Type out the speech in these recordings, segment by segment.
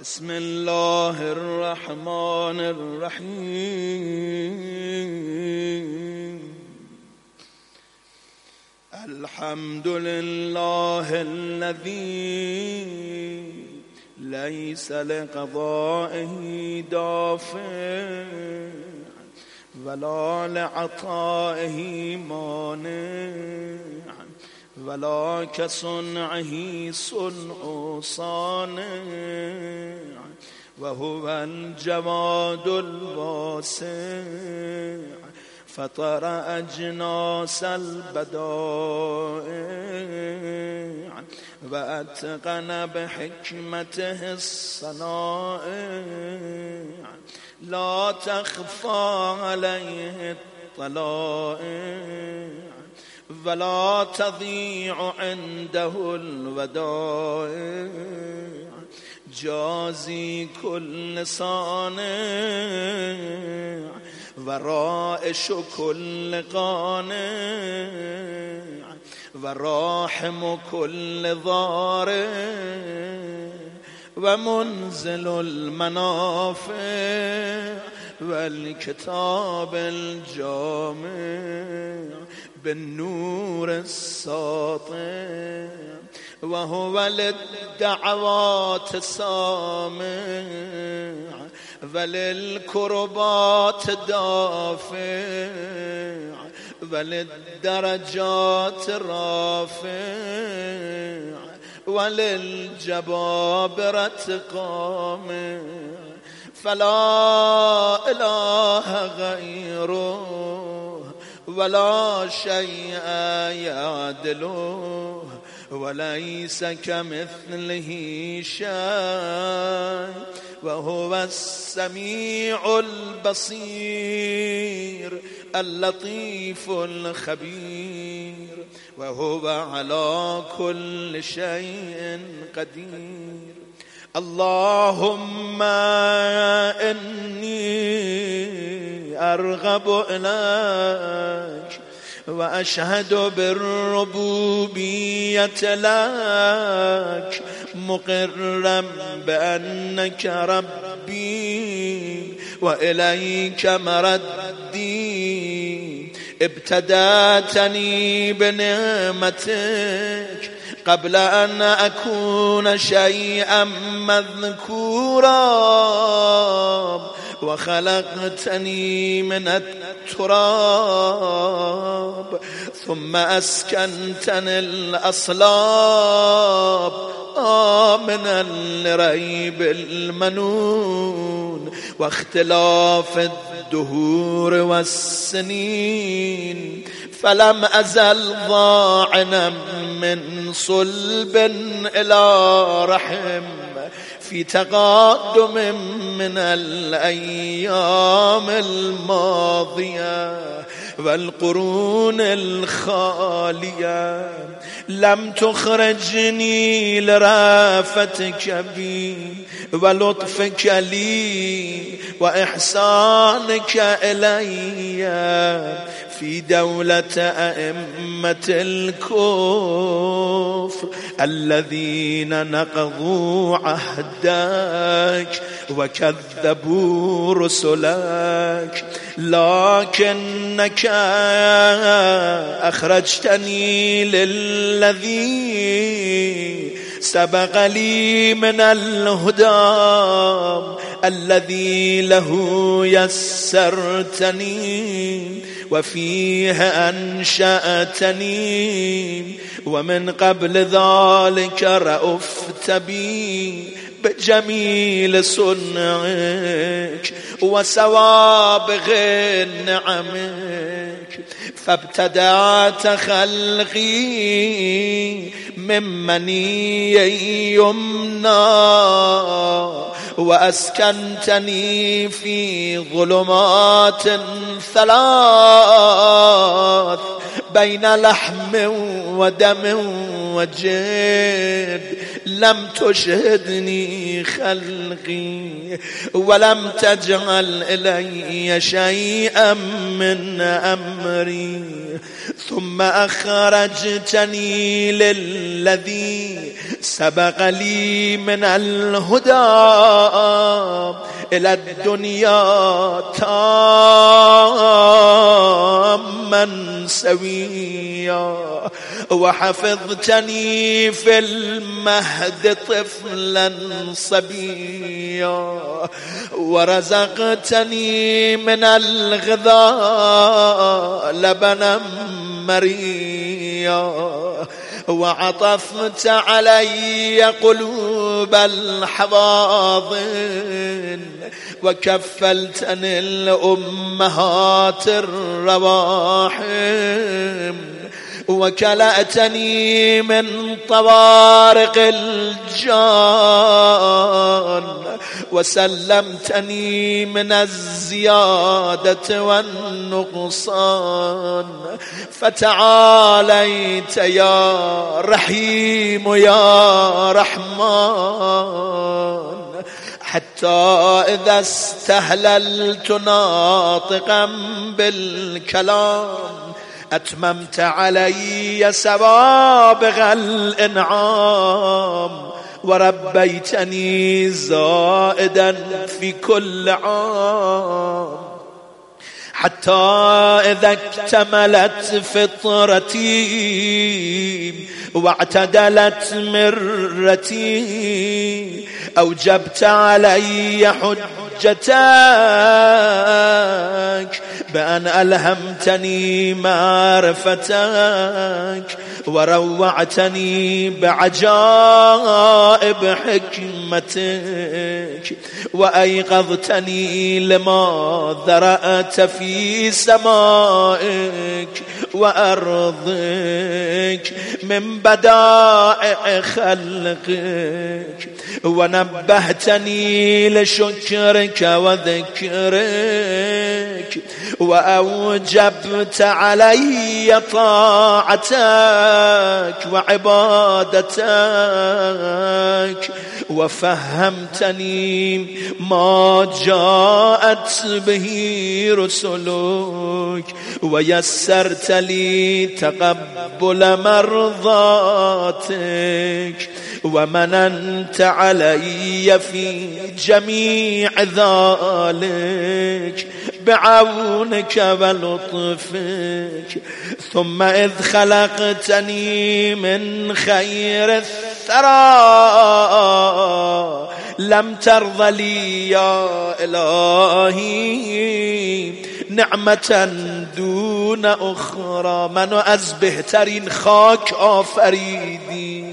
بسم الله الرحمن الرحيم. الحمد لله الذي ليس لقضائه دافع ولا لعطائه مانع. ولا كصنعه صنع صانع وهو الجواد الواسع فطر أجناس البدائع وأتقن بحكمته الصنائع. لا تخفى عليه الطلائع. ولا تضيع عنده الودائع جازي كل صانع ورائش كل قانع وراحم كل ضارع ومنزل المنافع والكتاب الجامع بالنور الساطع وهو للدعوات سامع وللكربات دافع وللدرجات رافع وللجبابرة قامع فلا إله غيره. ولا شيء يعدله وليس كمثله شيء وهو السميع البصير اللطيف الخبير وهو على كل شيء قدير. اللهم إني أرغب إليك وأشهد بالربوبية لك مقرا بأنك ربي وإليك مردي ابتداتني بنعمتك قبل أن أكون شيئا مذكورا. وخلقتني من التراب ثم أسكنتني الأصلاب. آمنا لريب المنون واختلاف الدهور والسنين. فلم أزل ضاعنا من صلب إلى رحم في تقادم من الأيام الماضية والقرون الخالية. لم تخرجني لرافتك بي ولطفك لي وإحسانك إلي. في دولة أئمة الكفر الذين نقضوا عهدك وكذبوا رسلك. لكنك أخرجتني للذي سبق لي من الهدى الذي له يسرتني. وفيه أنشأتني ومن قبل ذلك رأفت بي بجميل صنعك وسوابغ نعمك فابتدأت خلقي من مني يمنى وأسكنتني في ظلمات ثلاث بين لحم ودم وجد. لم تشهدني خلقي ولم تجعل إلي شيئا من أمري. ثم أخرجتني للذي سبق لي من الهدى إلى الدنيا تاما سويا. وحفظتني في المهد طفلا صبيا ورزقتني من الغذاء لبنا مريا وعطفت علي قلوب الحواضن وكفلتني الأمهات الرواحم. وكلأتني من طوارق الجان وسلمتني من الزيادة والنقصان. فتعاليت يا رحيم يا رحمن حتى إذا استهللت ناطقا بالكلام. أتممت علي سوابغ الإنعام وربيتني زائدا في كل عام. حتى إذا اكتملت فطرتي واعتدلت مرتي أوجبت علي حجتك بأن ألهمتني معرفتك. وروعتني بعجائب حكمتك وأيقظتني لما ذرأت في سمائك وأرضك من بدائع خلقك. ونبهتني لشكرك وذكرك وأوجبت علي طاعتك وعبادتك وفهمتني ما جاءت به رسلك ويسرت لي تقبل مرضاتك ومننت علي في جميع ذلك بعونك ولطفك. ثم إذ خلقتني من خير الثرى لم ترض لي يا إلهي. نعمة دون أخرى من از بهترین خاک آفریدی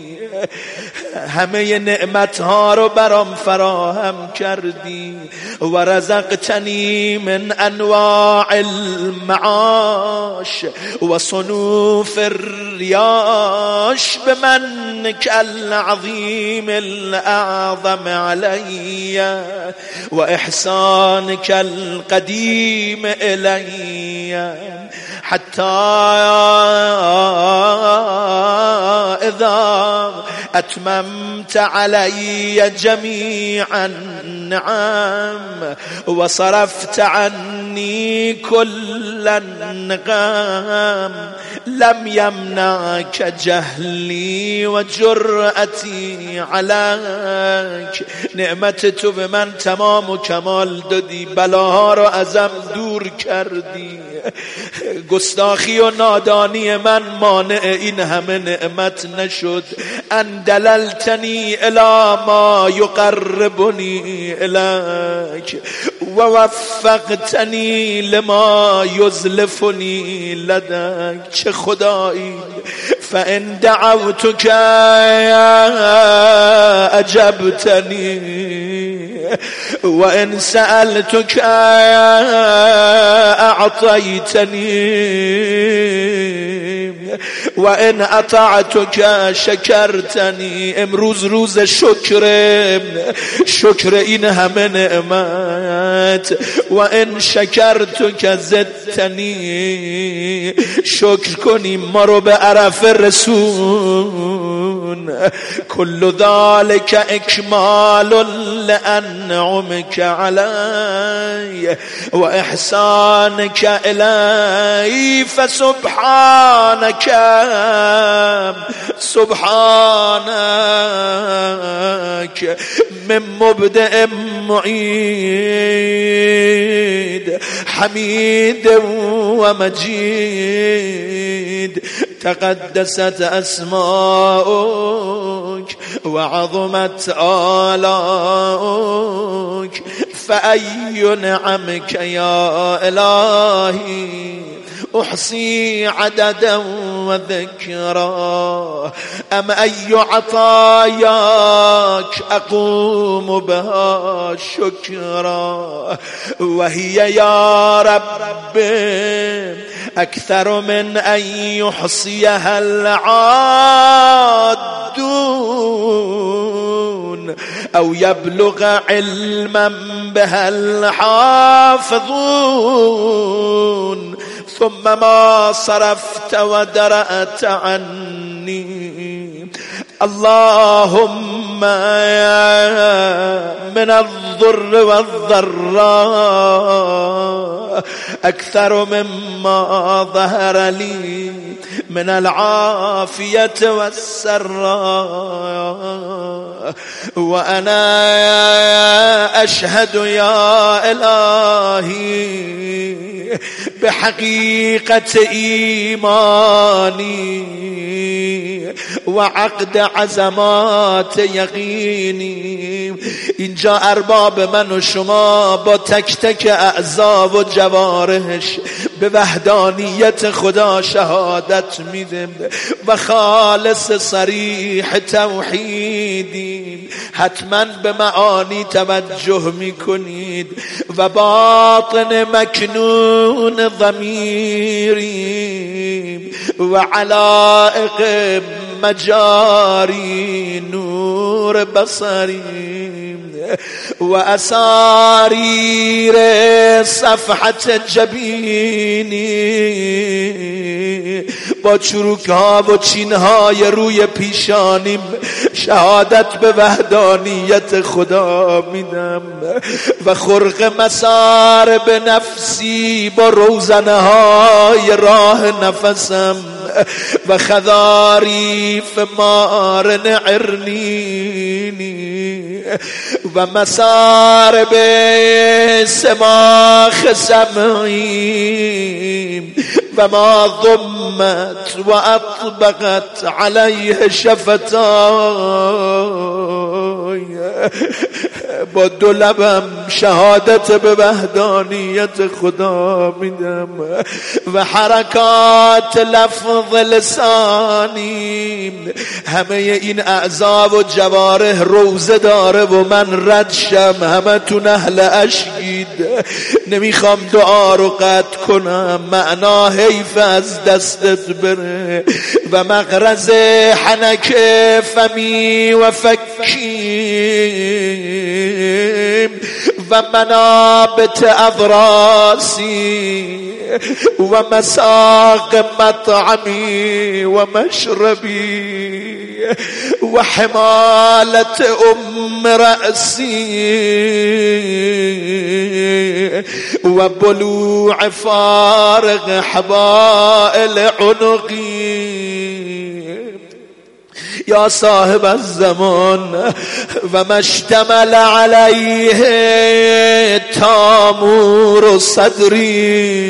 همه نعمت ها رو برام فراهم کردی و رزقتنی من انواع المعاش و صنوف الریاش بمنك العظیم الاعظم علی و احسانك القدیم الی حتى إذا أتممت علي جميع النعم وصرفت عني كل النقام لم يمنعك جهلي وجرأتي عليك. نعمت تو به تمام و کمال دادی بلاها ازم دور کردی. گستاخی و نادانی من مانع این همه نعمت نشد. ان دللتنی الى ما یقربنی الک و وفقتنی لما یزلفنی لدک. چه خدایی. فان دعوتك اجبتنی. وإن سألتك أعطيتني. اعطيتني وان اطعتك شکرتنی امروز روز شکر. شکر این همه نعمت. و ان شکرتک زدتنی. شکر کنی ما رو به عرف رسون. کل ذلك اکمال لانعمك علی. و احسانك الی فسبحانك سبحانك من مبدأ معيد حميد ومجيد تقدست أسماؤك وعظمت آلاؤك فأي نعمك يا إلهي أحصي عددا وذكرا. أم أي عطاياك أقوم بها شكرا؟ وهي يا رب أكثر من أن يحصيها العادون. أو يبلغ علما بها الحافظون. ثم ما صرفت ودرأت عني. اللهم من الضر والضراء أكثر مما ظهر لي من العافية والسراء. وأنا أشهد يا إلهي بحقيقة إيماني وعقد عزمات یقینی اینجا ارباب من و شما با تک تک اعضا و جوارش به وحدانیت خدا شهادت میدیم و خالص صریح توحیدیم. حتما به معانی توجه می‌کنید و باطن مکنون ضمیریم و علائق مجاری نور بصری و اساریر صفحت جبینی با چروک ها و چین های روی پیشانیم شهادت به وحدانیت خدا میدم و خرق مسار به نفسی با روزنه های راه نفسم. و خذاریف مارن عرنینی و مسار به سماخ سمعیم و ما ضمت و اطبقت علیه شفتای با لبم شهادت به وحدانیت خدا میدم و حرکات لفظ لسانیم. همه این اعضا و جواره روزه داره و من رد شم. همه تون اهل اشگید. نمی‌خوام دعا رو قطع کنم. معنا حیف از دستت بره و مغرز حنک فمی و فکیم ومنابت أضراسي ومساق مطعمي ومشربي وحمالة أم رأسي وبلوع فارغ حبائل عنقي. یا صاحب الزمان و مشتمل علیه تامور صدری.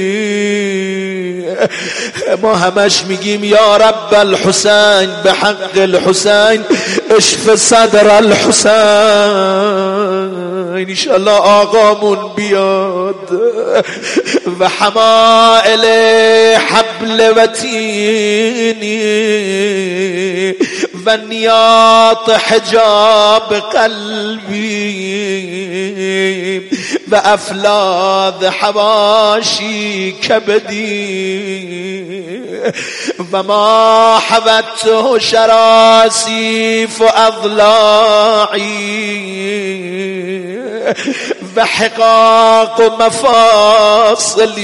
ما همش میگیم یا رب الحسین به حق الحسین اشف صدر الحسین. انشالله آقامون بیاد و حمائل حبل وتینی و نیات حجاب قلبی و افلاد حواشی کبدی و ما حبته شراسیف اضلاعی و حقاق و مفاصلیم.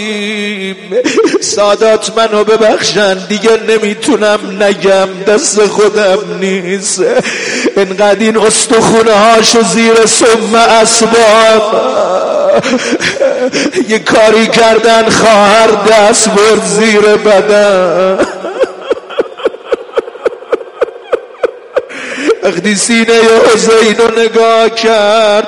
سادات منو ببخشن دیگه نمی‌تونم نگم دست خودم نیست. انقدر این استخونه هاشو زیر سم اسباب. یه کاری کردن خواهر دست برد زیر بدن. وقتی سینه حسین رو نگاه کرد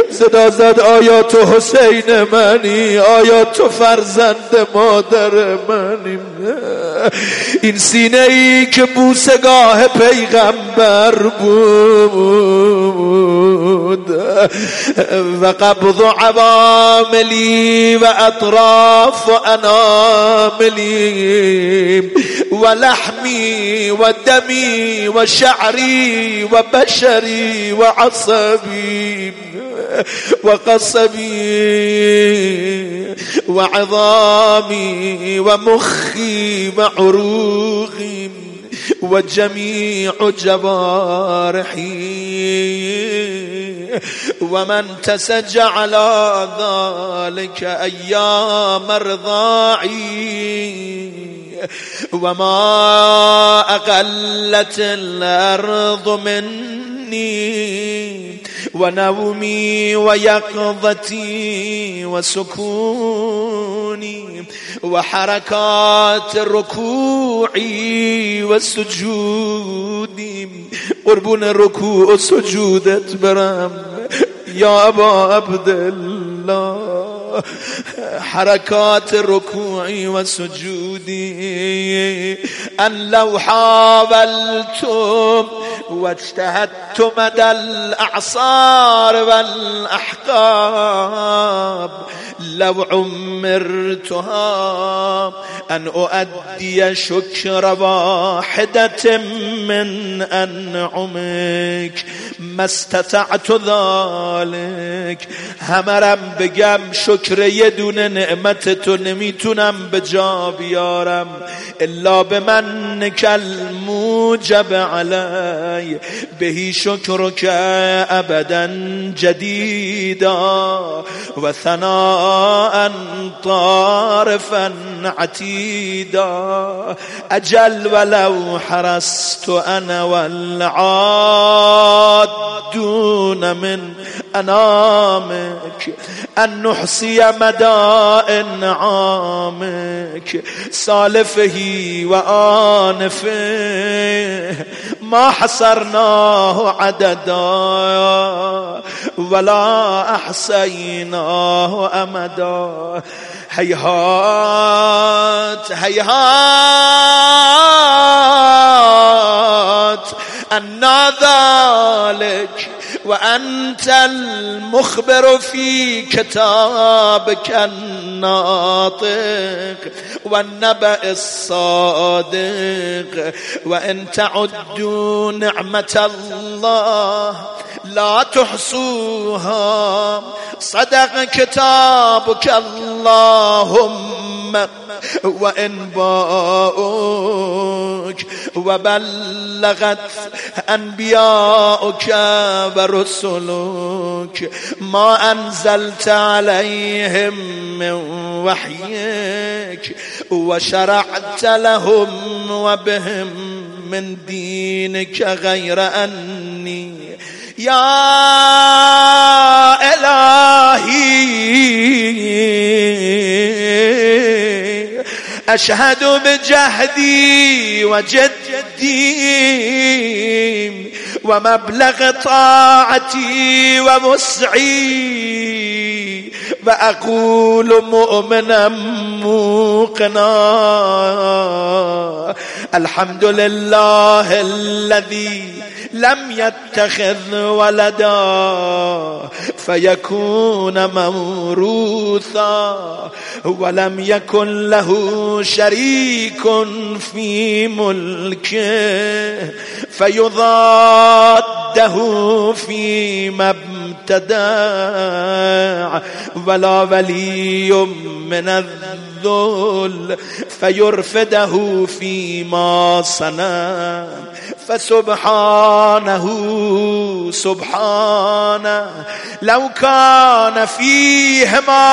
صدا زد آیا تو حسین منی؟ آیا تو فرزند مادر منی؟ این سینه ای که بوسگاه پیغمبر بود. و قبض عواملی و اطراف و اناملی و لحمی و دمی و شعری و بشری و عصبی. وقصبي وعظامي ومخي وعروقي وجميع جوارحي. ومن تسج على ذلك أيام رضاعي. وما أقلت الأرض مني ونومي ويقظتي وسكوني وحركات ركوعي وسجودي. قربون الركوع وسجودت برم يا أبا عبد الله. حركات ركوعي وسجودي أن لو حاولتم واجتهدت مدى الأعصار والأحقاب لو عمرتها أن أؤدي شكر واحدة من أنعمك. ما استطعت ذلك. همرم بگم شکر یه دونه نعمت تو نمی‌تونم به جا بیارم. الا به من کل موجب علی. بهی شکرک ابدا جدیدا. و ثناء طارفا عتیدا. اجل ولو حرست انا والعادون من انامك ان نحصي مدى انعامك سالفه وآنفه ما حصرناه عددا ولا احصيناه أمدا. هيهات هيهات. أن ذلك وأنت المخبر في كتابك الناطق والنبأ الصادق. وإن تعدوا نعمة الله لا تحصوها. صدق كتابك اللهم. وإن باؤك وبلغت أنبياؤك ورسلك ما أنزلت عليهم من وحيك وشرعت لهم وبهم من دينك غير أني يا إلهي. أشهد بجهدي وجدي. ومبلغ طاعتي ومسعي. وأقول مؤمنا موقنا. الحمد لله الذي لم يتخذ ولدا فيكون موروثا. ولم يكن له شريك في ملكه. فيضاده فيما ابتدع ولا ولي من الذل فيرفده فيما صنع. فسبحانه سبحانه. لو كان فيهما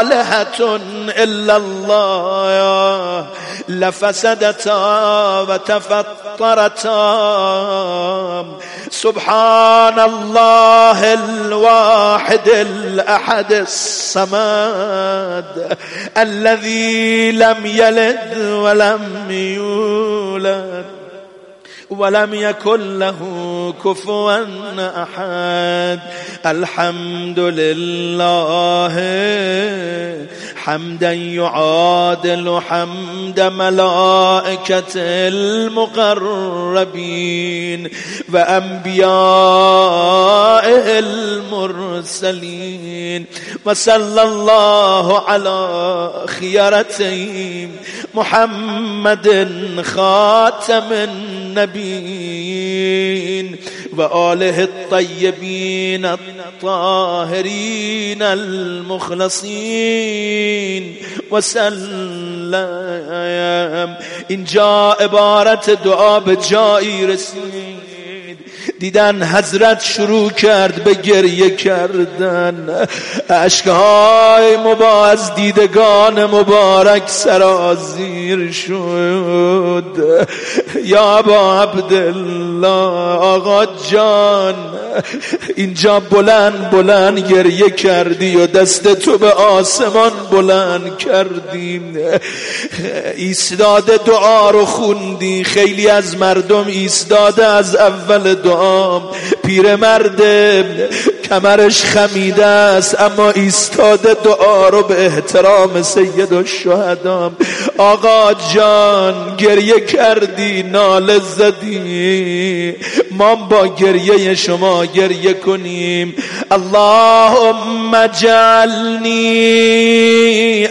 آلهة إلا الله لفسدتا وتفطرتا. سبحان الله الواحد الأحد الصمد الذي لم يلد ولم يولد. ولم يكن له كفوا أحد. الحمد لله. حمدا يعادل حمد ملائكة المقربين وأنبيائه المرسلين. وصلى الله على خيرتهم محمد خاتم النبيين وآله الطيبين الطاهرين المخلصين وسلم. إن جاء عبارة دعاء بجائي رسيم دیدن حضرت شروع کرد به گریه کردن. عشقهای مبا از دیدگان مبارک سرازیر شد. یا با عبدالله آقا جان اینجا بلند بلند گریه کردی و دست تو به آسمان بلند کردیم ایستاده دعا رو خوندی خیلی از مردم ایستاده از اول دعا مرد کمرش خمیده است اما ایستاده دعا رو به احترام سید و شهدام. آقا جان گریه کردی نال زدی. ما با گریه شما گریه کنیم. اللهم جعلنی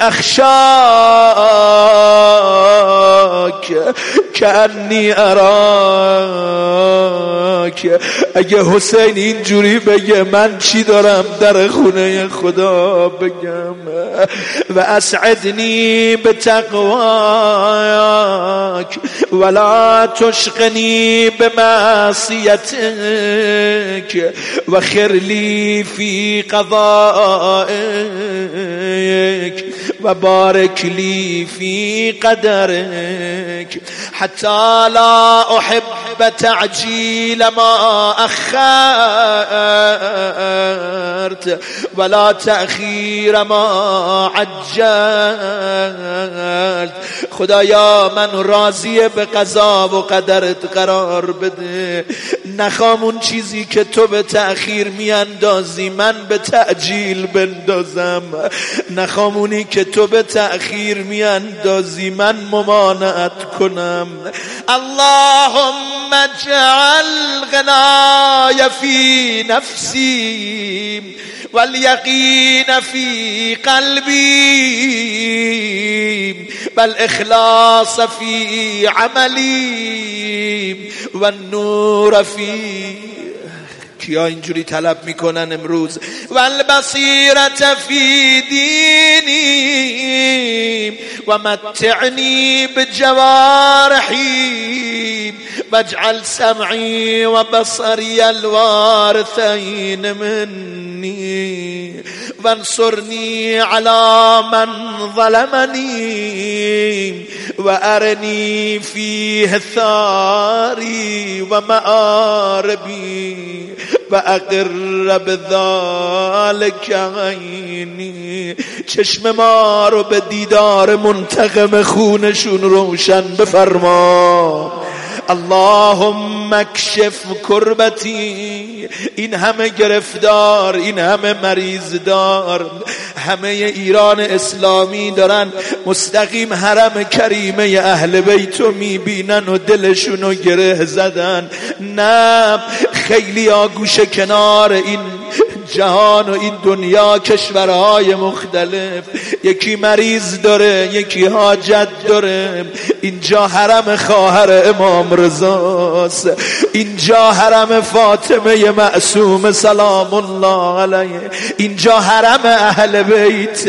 اخشاک کنی اراک. اگه حسین اینجوری بگه من چی دارم در خونه خدا بگم؟ و اسعدنی به تقواک ولا تشقنی به معصیتک و خرلی فی قضائک. و بارک لی فی قدرک. حتی لا احب تعجیل ما اخرت ولا تأخیر ما عجلت. خدایا من راضی به قضا و قدرت قرار بده. نخوام اون چیزی که تو به تأخیر میاندازی من به تعجیل بندازم. نخوام اونی که تو به تأخیر میاندازی من ممانعت کنم. اللهم اجعل غنای فی نفسی والیقین فی قلبی والاخلاص فی عملی والنور فی کیا اینجوری طلب می‌کنن امروز؟ و البصیرت فی دینی و متعنی بجوارحی واجعل سمعی و بصری الوارثین منی. وانصرني على من ظلمني وأرني فيه ثاري ومآربي فأقر بذلك عيني. چشم ما رو به دیدار منتقم خونشون روشن بفرما. اللهم اکشف کربتی این همه گرفتار این همه مریض دار همه ایران اسلامی دارن مستقیم حرم کریمه اهل بیتو می‌بینن و دلشونو گره زدن نه خیلی آگوش کنار این جهان و این دنیا کشورهای مختلف. یکی مریض داره یکی حاجت داره. اینجا حرم خواهر امام رضاست اینجا حرم فاطمه معصوم سلام الله علیه. اینجا حرم اهل بیت.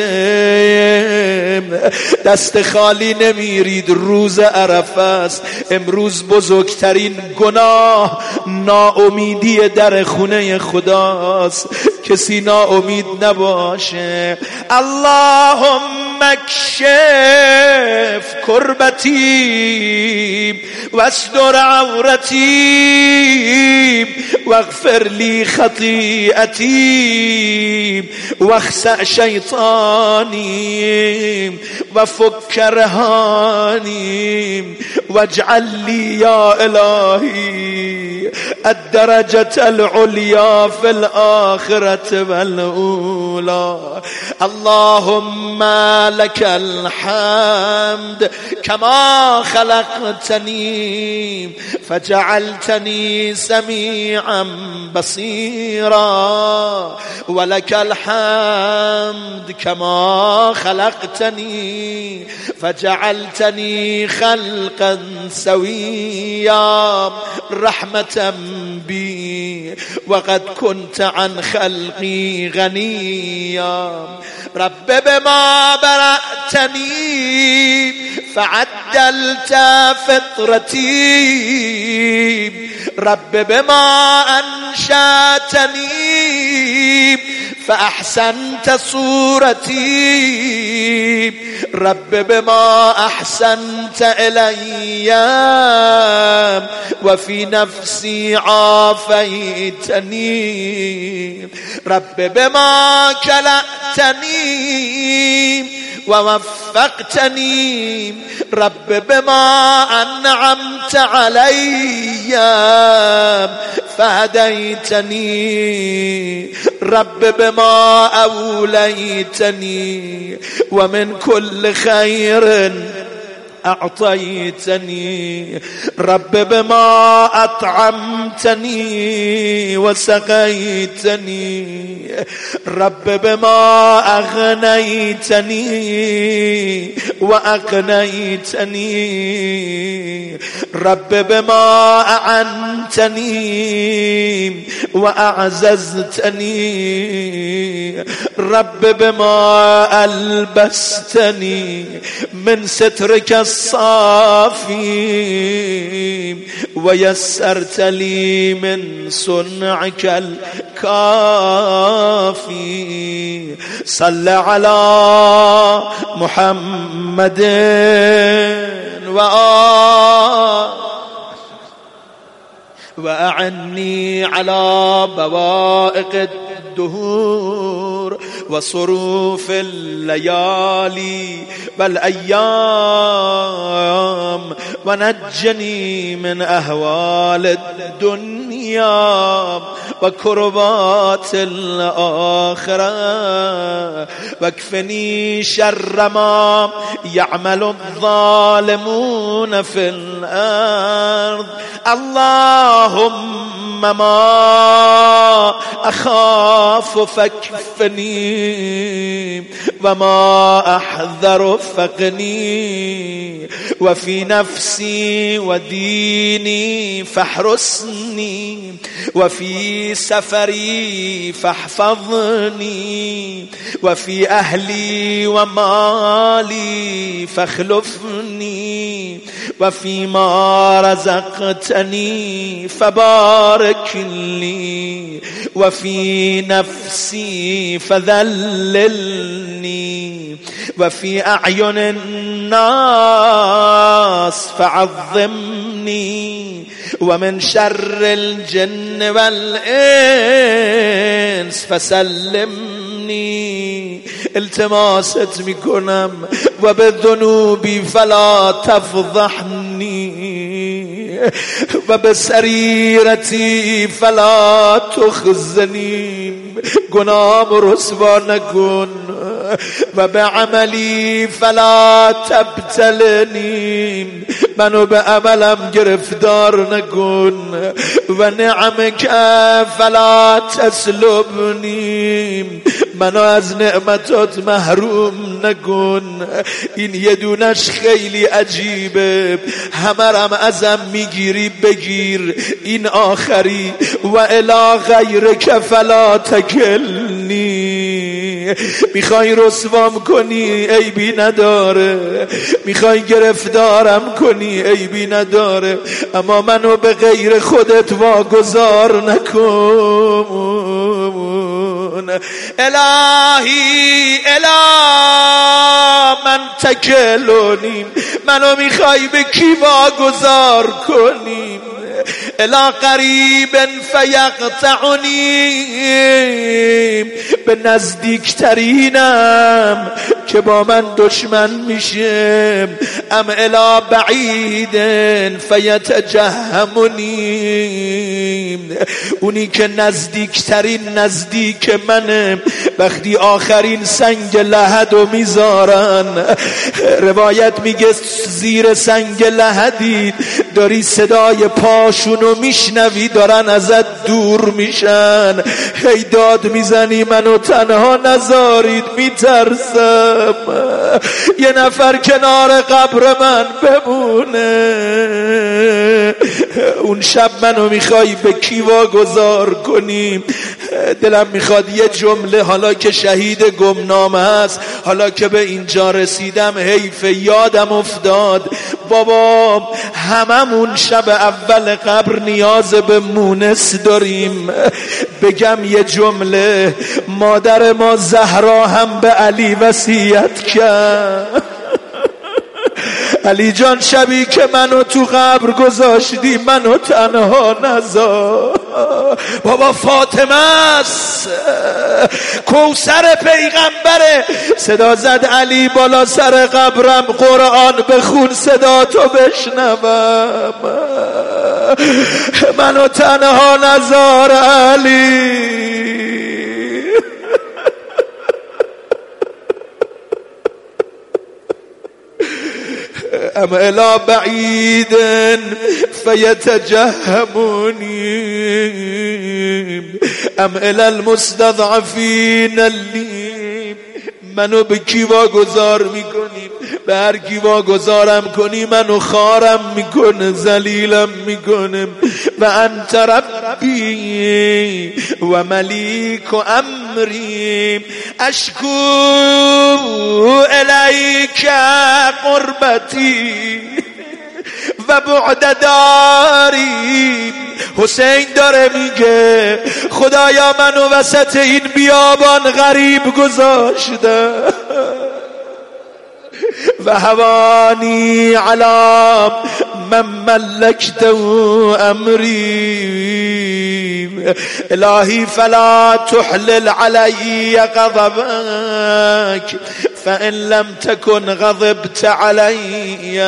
دست خالی نمیرید روز عرفه است. امروز بزرگترین گناه ناامیدی در خونه خداست. کسی ناامید نباشه. اللهم اکشف کربتی واستر عورتی واغفر لي خطيئتي واخسأ شيطاني وفك رهاني واجعل لي يا إلهي الدرجة العليا في الآخرة والأولى. اللهم لك الحمد كما خلقتني فجعلتني سميعا بصيرا. ولك الحمد كما خلقتني فجعلتني خلقا سويا رحمة بي. وقد كنت عن خلقي غنيا. رب بما برأتني فعدلت فطرتي. رب بما أنشأتني فأحسنت صورتي. رب بما أحسنت إلي. وفي نفسي عافيتني. رب بما كلأتني. ووفقتني رب بما أنعمت علي فهديتني. رب بما أوليتني ومن كل خير أعطيتني رب بما أطعمتني وسقيتني رب بما أغنيتني وأقنيتني رب بما أعنتني وأعززتني رب بما ألبستني من سترك الصافي ويسرت لي من صنعك الكافي صل على محمد وآل وأعني على بوائق الدهور وصروف الليالي والأيام ونجني من أهوال الدنيا وكربات الآخرة. واكفني شر ما يعمل الظالمون في الأرض. اللهم ما أخاف الأطراف فاكفني. وما أحذر فقني وفي نفسي وديني فاحرسني وفي سفري فاحفظني وفي أهلي ومالي فاخلفني وفيما رزقتني فبارك لي وفي نفسي فذللني وفي أعين الناس فعظمني ومن شر الجن والإنس فسلمني. التماست میکنم و به ذنوبی فلا تفضحنی و به سریرتی فلا تخزنی گناهم رسوا و به عملی فلا تبتلنی. منو به عملم گرفتار نکن و نعمک فلا تسلبنی. منو از نعمتات محروم نکن. این یه دونش خیلی عجیبه. همرم ازم می‌گیری بگیر. این آخری و الا غیر فلا تکلنی. می‌خوای رسوام کنی عیبی نداره. می‌خوای گرفتارم کنی عیبی نداره. اما منو به غیر خودت واگذار نکن. الهی اله من تکلونیم. منو می‌خوای به کی واگذار کنیم؟ الا قریب فیقطعنی به نزدیکترینم که با من دشمن میشه ام الا بعید فیتجهمونی اونی که نزدیکترین نزدیک منه. وقتی آخرین سنگ لحد می‌ذارن. روایت میگه زیر سنگ لحدی داری صدای پاشونو میشنوی دارن ازت دور میشن. هی داد می‌زنی منو تنها نذارید میترسم. یه نفر کنار قبر من بمونه. اون شب منو می‌خوای به کیوا گذار کنیم. دلم می‌خواد یه جمله حالا که شهید گمنام هست حالا که به اینجا رسیدم حیف یادم افتاد. بابا هممون شب اول قبر نیاز به مونس داریم. بگم یه جمله مادر ما زهرا هم به علی وصیت کرد. علی جان شبی که منو تو قبر گذاشتی منو تنها نزار. بابا فاطمه است. کوسر پیغمبره صدا زد علی بالا سر قبرم. قرآن بخون صدا تو بشنوم. منو تنها نزار علی. أم إلى بعيد فيتجهموني أم إلى المستضعفين اللي منو به کی واگذار می‌کنیم به هر کی واگذارم کنی منو خارم می‌کنه زلیلم می‌کنه. و انت ربی و ملیک و امری. اشکو الیک قربتی و بعد داری. حسین داره میگه خدایا منو وسط این بیابان غریب گذاشته. و هوانی علا من ملکت امری. الهی فلا تحلل علی غضبك فإن لم تكن غضبت علي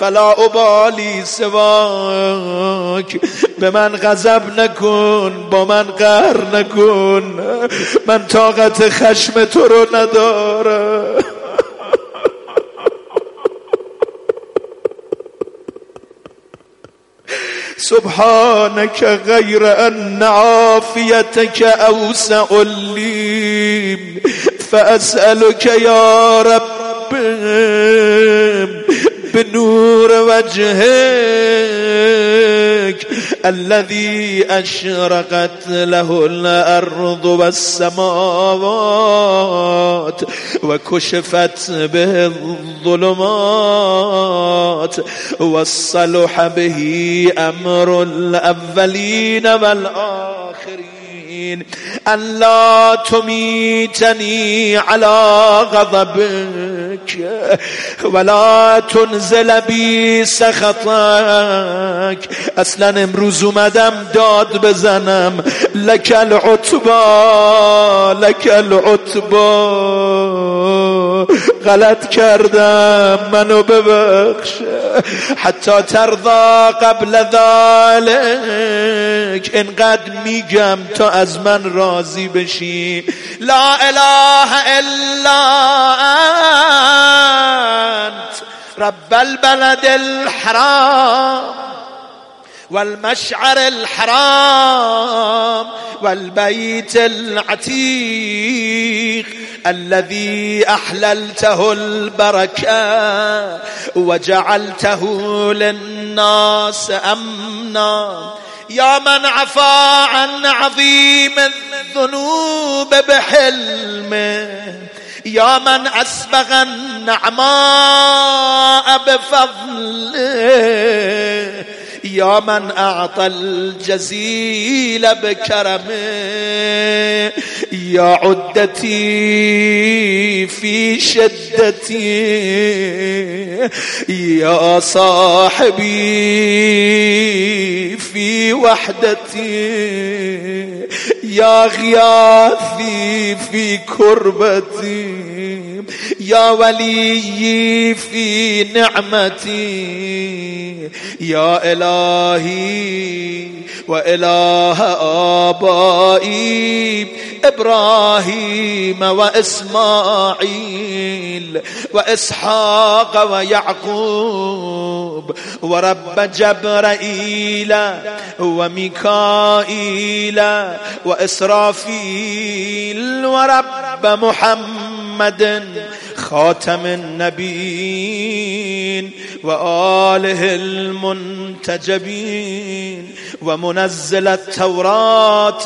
فلا أبالي سواك به من غضب نکن با من قهر نکن. من طاقت خشم تو رو ندارم. سبحانك غير أن عافيتك أوسع لي فأسألك يا رب. بنور وجهك الذي أشرقت له الأرض والسماوات وكشفت به الظلمات وصلح به أمر الأولين والآخرين. العالمين أن لا تميتني على غضبك ولا تنزل بي سخطك. اصلا امروز اومدم داد بزنم. لك العتبا لك العتبا. غلط کردم منو ببخش. حتی ترضا قبل ذلك انقدر میگم تا از من راضی بشی. لا اله الا انت. رب البلد الحرام والمشعر الحرام والبيت العتيق الذي أحللته البركة وجعلته للناس أمنا. يا من عفا عن عظيم الذنوب بحلمه. يا من أسبغ النعماء بفضله. يا من أعطى الجزيل بكرمه. يا عدتي في شدتي. يا صاحبي في وحدتي. يا غياثي في كربتي. يا وليي في نعمتي يا إلهي وإله آبائي إبراهيم وإسماعيل وإسحاق ويعقوب ورب جبرائيل وميكائيل وإسرافيل ورب محمد خاتم النبيين وآله المنتجبين ومنزل التوراة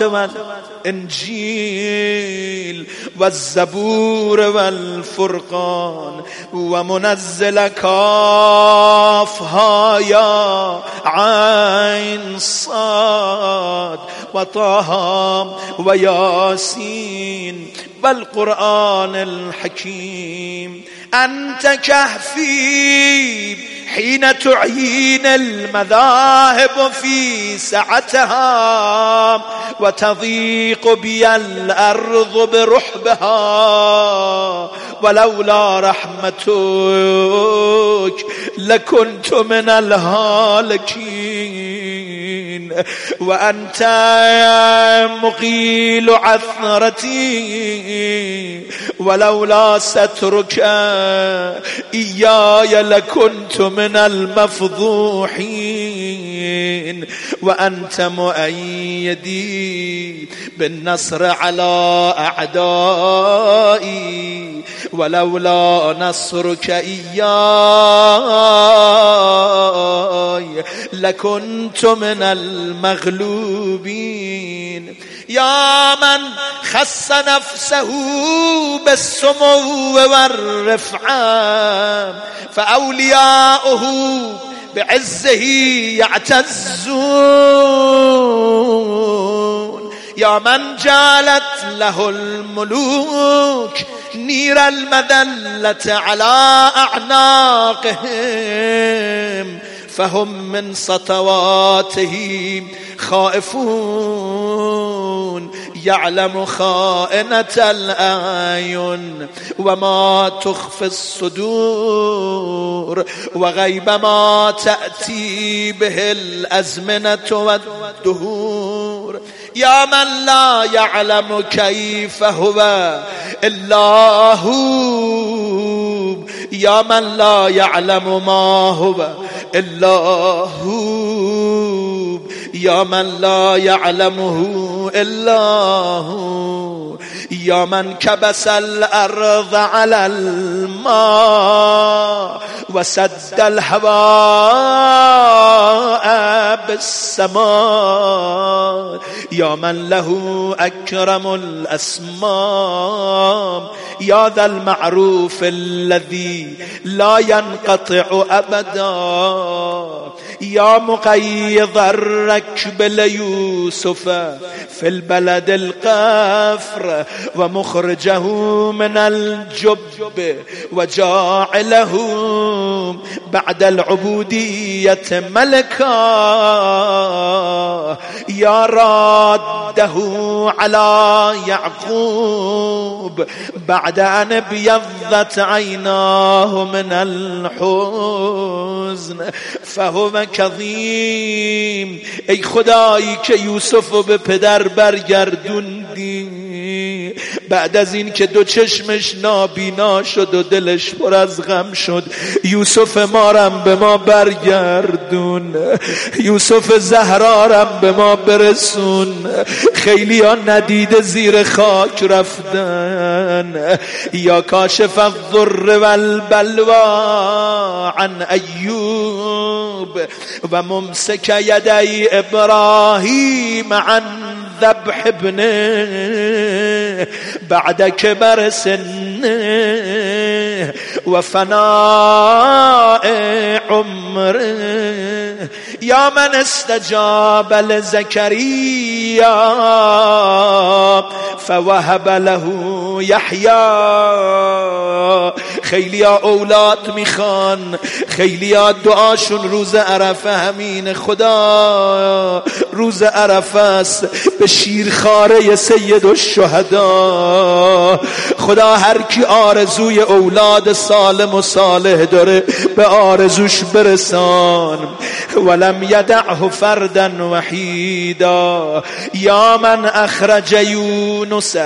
والإنجيل والزبور والفرقان ومنزل كافها يا عين صاد وطه وياسين والقرآن الحكيم. أنت كهفي حين تعيين المذاهب في سعتها وتضيق بي الأرض برحبها. ولولا رحمتك لكنت من الهالكين. وأنت مقيل عثرتي. ولولا سترك إياي لكنت من المفضوحين. وأنت مؤيدي بالنصر على أعدائي. ولولا نصرك إياي لكنت من المغلوبين. يا من خص نفسه بالسمو والرفعة فأولياؤه بعزه يعتزون. يا من جالت له الملوك نير المذلة على أعناقهم فهم من سطواته خائفون يعلم خائنة الأعين وما تخفي الصدور وغيب ما تأتي به الأزمنة والدهور. يا من لا يعلم كيف هو إلا هو. يا من لا يعلم ما هو. إلا هو. يا من لا يعلمه إلا هو. يا من كبس الأرض على الماء وسد الهواء بالسماء. يا من له أكرم الأسماء. يا ذا المعروف الذي لا ينقطع أبدا. يا مقيض الركب ليوسف في البلد القفر ومخرجه من الجب وجاعله بعد العبودية ملكا. يا راده على يعقوب بعد أن ابيضت عيناه من الحزن فهو کظیم ای خدایی که یوسف به پدر برگردوندی. بعد از این که دو چشمش نابینا شد و دلش پر از غم شد یوسف مارم به ما برگردون یوسف زهرارم به ما برسون. خیلی ها ندیده زیر خاک رفتن. یا کاشف الضر والبلوا عن ایوب و ممسک یدی ابراهیم عن ذبح ابنه بعد كبر سنه وفناء عمره یا من استجاب لزكريا فوهب له يحيى. خیلی اولاد می‌خوان خیلی دعاشون روز عرفه همین خدا. روز عرفه است. به شیرخاره سید الشهدا خدا هر کی آرزوی اولاد سالم و صالح داره به آرزوش برسان. ولم یدعه فردا وحیدا. یا من اخرج یونس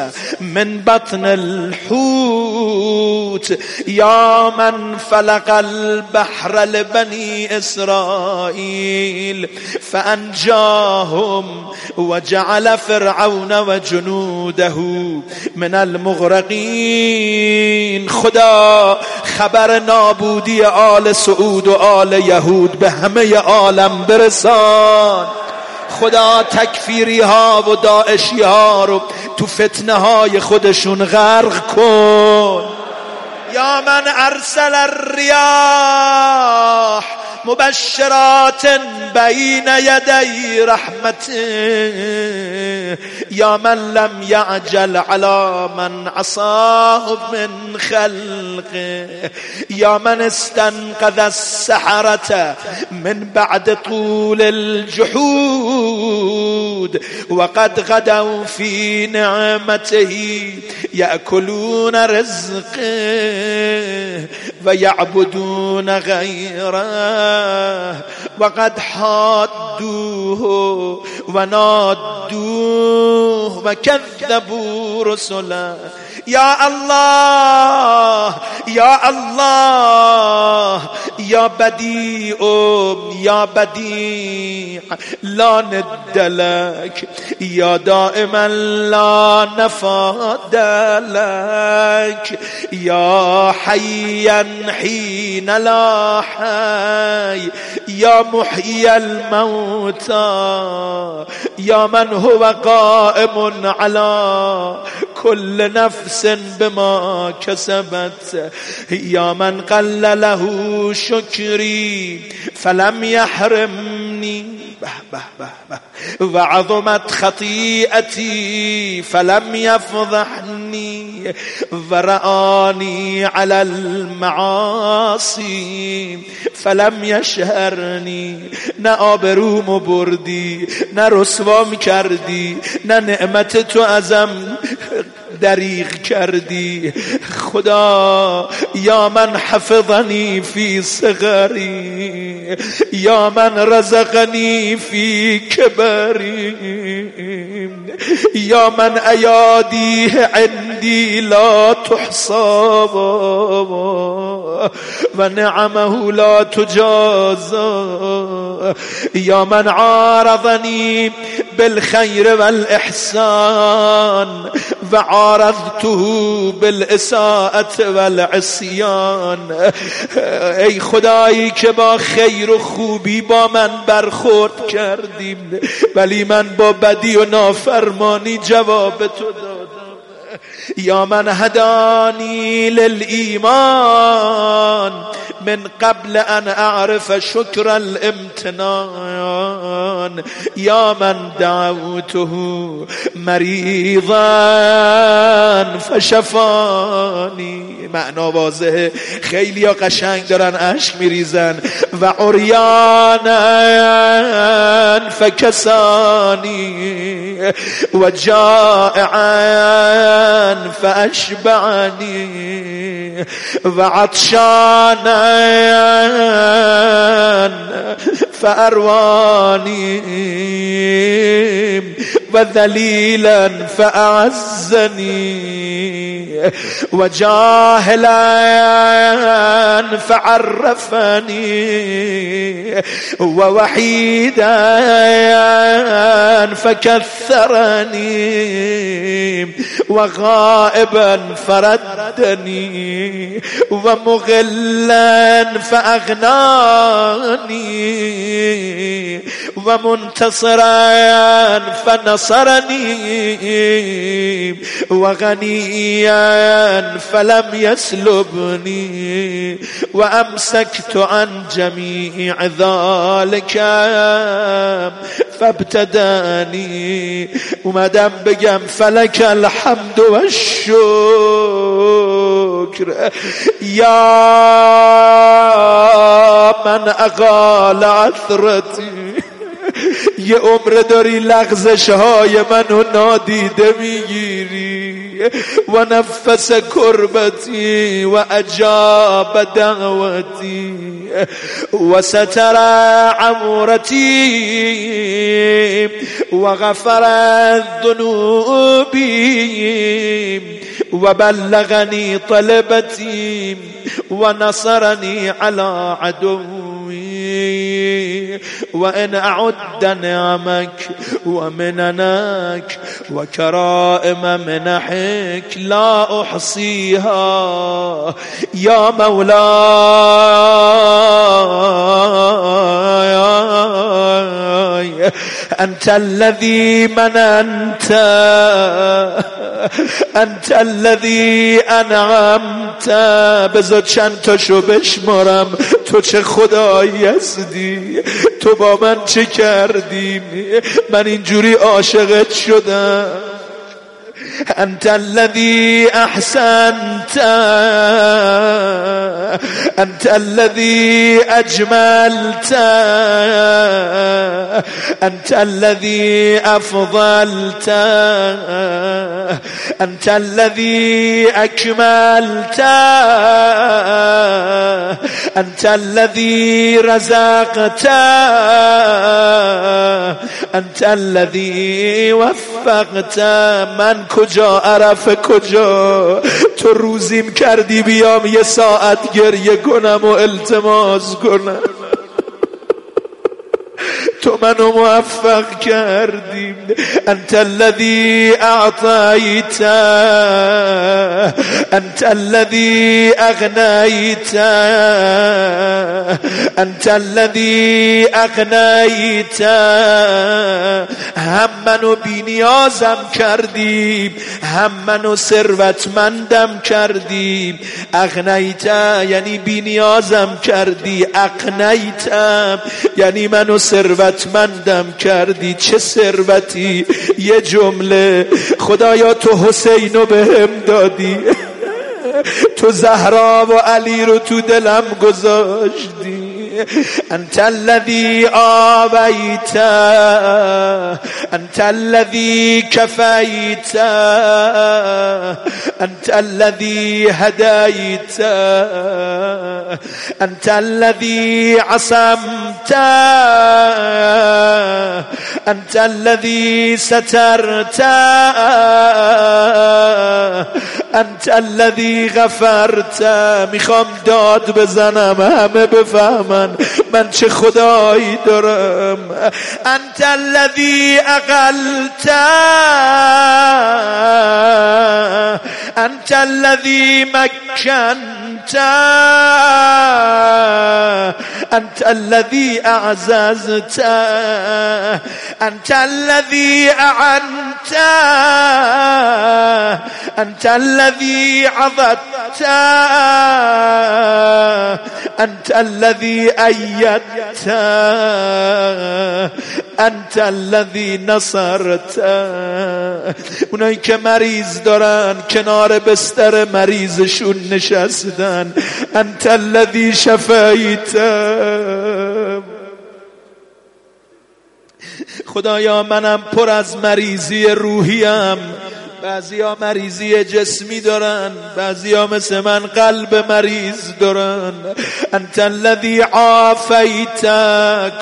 من بطن الحوت. یا من فلق البحر لبنی اسرائیل. فانجاهم وجعل فرعون وجنوده من المغرقین. خدا خبر نابودی آل سعود و آل یهود به همه عالم برسان. خدا تکفیری ها و داعشی ها رو تو فتنه های خودشون غرق کن. یا من ارسل الریاح. مبشرات بین یدی رحمته یا من لم یعجل على من عصاه من خلقه یا من استنقذ السحرة من بعد طول الجحود. وقد غدوا في نعمته يأكلون رزقه ويعبدون غيره. وقد حادوه ونادوه وكذبوا رسله. يا الله يا الله يا بديع يا بديع لا ند لك. يا دائما لا نفاد لك. يا حيا حين لا حي. يا محيي الموتى. يا من هو قائم على كل نفس بما كسبت يا من قل له شكري فلم يحرمني به به به به. وعظمت خطيئتي فلم يفضحني ورآني على المعاصي فلم يشهرني نه آبروم بردی نه رسوام کردی نه نعمت تو ازم دریغ کردی. خدا یا من حفظنی فی صغری یا من رزقنی فی کبری یا من ایادی عندی لا تحصى و نعمه لا تجازا یا من عارضنی بالخير والإحسان وعارضته بالإساءة والعصيان. ای خدایی که با خیر و خوبی با من برخورد کردیم ولی من با بدی و نافرمانی جواب تو دادم. یا من هدانی للإيمان من قبل ان اعرف شكر الامتنان یا من دعوته مريضا فشفانی. معنا واضحه. خیلی قشنگ دارن اشک میریزن و عریانا فکسانی و جائعا فأشبعني. فعطشانا فأرواني. وذليلا فأعزني وجاهلا فعرفني ووحيدا فكثرني وغائبا فردني ومغلا فأغناني ومنتصرا فنصرني نصرني وغنيا فلم يسلبني وأمسكت عن جميع ذلك فابتداني اومدم بگم فلك الحمد والشكر. يا من اقال عثرتي یه عمر داری لغزش های منو نادیده می‌گیری. و نفس کربتی و عجاب دعوتی و ستر عمورتی و غفر ذنوبی وبلغني طلبتي ونصرني على عدوي. وإن أعد نعمك ومننك وكرائم منحك لا أحصيها. يا مولاي انت الذي مننت انت الذي انعمت بذار چند تاشو بشمارم. تو چه خدایی هستی؟ تو با من چه کردی؟ من اینجوری عاشقت شدم. أنت الذي أحسنت. أنت الذي أجملت. أنت الذي أفضلت. أنت الذي أكملت. أنت الذي رزقت. أنت الذي وفقت. من کجا عرف کجا؟ تو روزیم کردی بیام یه ساعت گریه کنم و التماس کنم. تو منو موفق کردیم. انت الذي اعطيت انت الذي اغنيت انت الذي اغنيت هم منو بینیازم کردیم هم منو ثروتمندم کردیم. اغنیت یعنی بینیازم کردی. اقنیتم یعنی منو ثروتمندم کردی چه ثروتی؟ یه جمله خدایا تو حسینو به هم دادی. تو زهرا و علی رو تو دلم گذاشتی. انت الذي آويت أنت الذي كفيت. أنت الذي هديت. أنت الذي عصمت. أنت الذي سترت. انت الذي غفرت می‌خوام داد بزنم همه بفهمن. من چه خدایی دارم؟ انت الذی اقلت انت الذی مکنت انت الذی اعززت انت الذی اعنت انت الذی عضت انت الذي ايدت انت الذي نصرت. اونایی که مریض دارن کنار بستر مریضشون نشستن. انت الذي شفیت. خدایا منم پر از مریضی روحیم. بعضی ها مریضی جسمی دارن بعضی ها مثل من قلب مریض دارن. انت الذی عافیت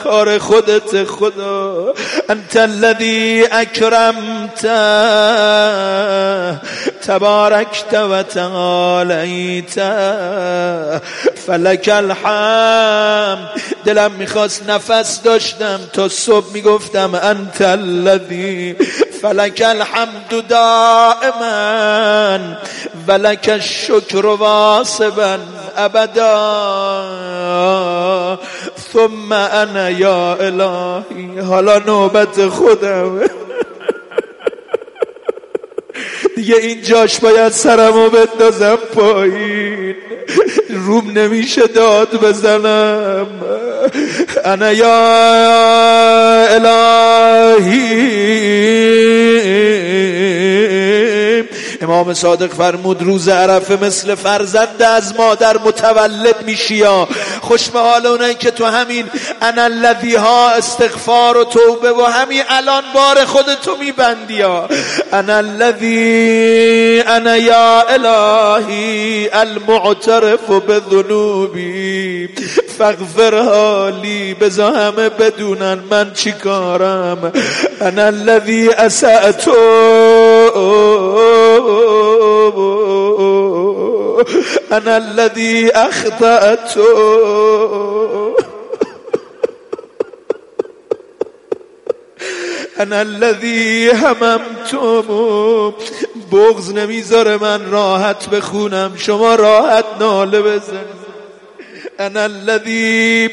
کار خودت خدا. انت الذی اکرمت تبارکت و تعالیت. فلک الحمد. دلم می‌خواست نفس داشتم تا صبح می‌گفتم انت الذی فلك الحمد دائما ولك الشكر واصبا ابدا. ثم انا یا الهی حالا نوبت خودم. دیگه اینجاش باید سرمو بندازم پایین. روم نمیشه داد بزنم. انا یا الهی. امام صادق فرمود روز عرفه مثل فرزند از مادر متولد میشی خوش به حال اونایی که تو همین انا الذی ها استغفار و توبه و همین الان بار خودتو میبندی یا. انا الذی انا یا الهی المعترف بذنوبی. فغفر حالی بزا همه بدونن من چی کارم. انا الذی اسعتو انا الذي اخطأت انا الذي هممت بغز نمی‌ذاره من راحت بخونم. شما راحت ناله بزن أنا الذي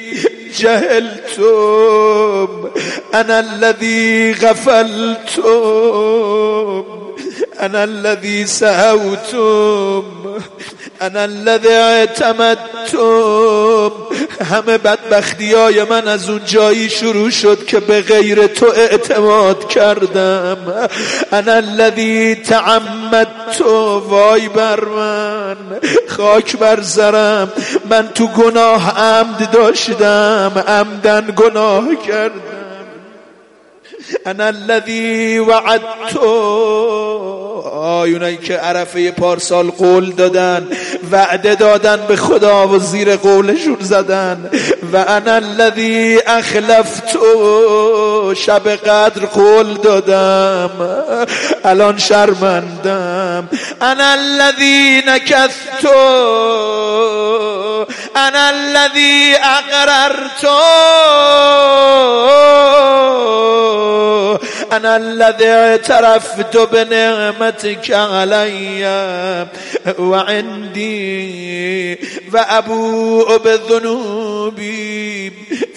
جهلتم أنا الذي غفلتم. انا الذي سهوتم انا الذي اعتمدتم. همه بدبختی های من از اون جایی شروع شد که به غیر تو اعتماد کردم. انا الذي تعمدت وای بر من خاک بر زرم من تو گناه عمد داشتم عمدن گناه کردم. انا الذي وعدت آیونایی که عرفه پارسال قول دادن وعده دادن به خدا و زیر قولشون زدن. و انا الذي اخلفت شب قدر قول دادم الان شرمندم. انا الذي نکثت انا الذي اقررت انا الذي اعترفت بنعمتك علي وعندي وابوء بذنوبي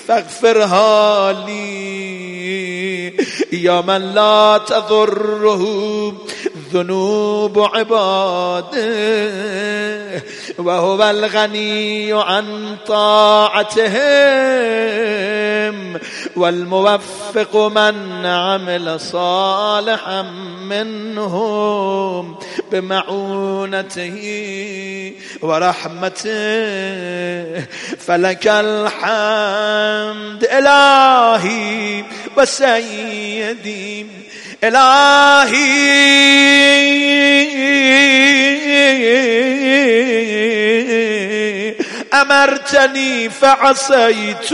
فاغفرها لي. يا من لا تضره ذنوب عباده وهو الغني عن طاعتهم والموفق من عمل صالحا منهم بمعونته ورحمته. فلك الحمد إلهي وسيدي إلهي. أمرتني فعصيتك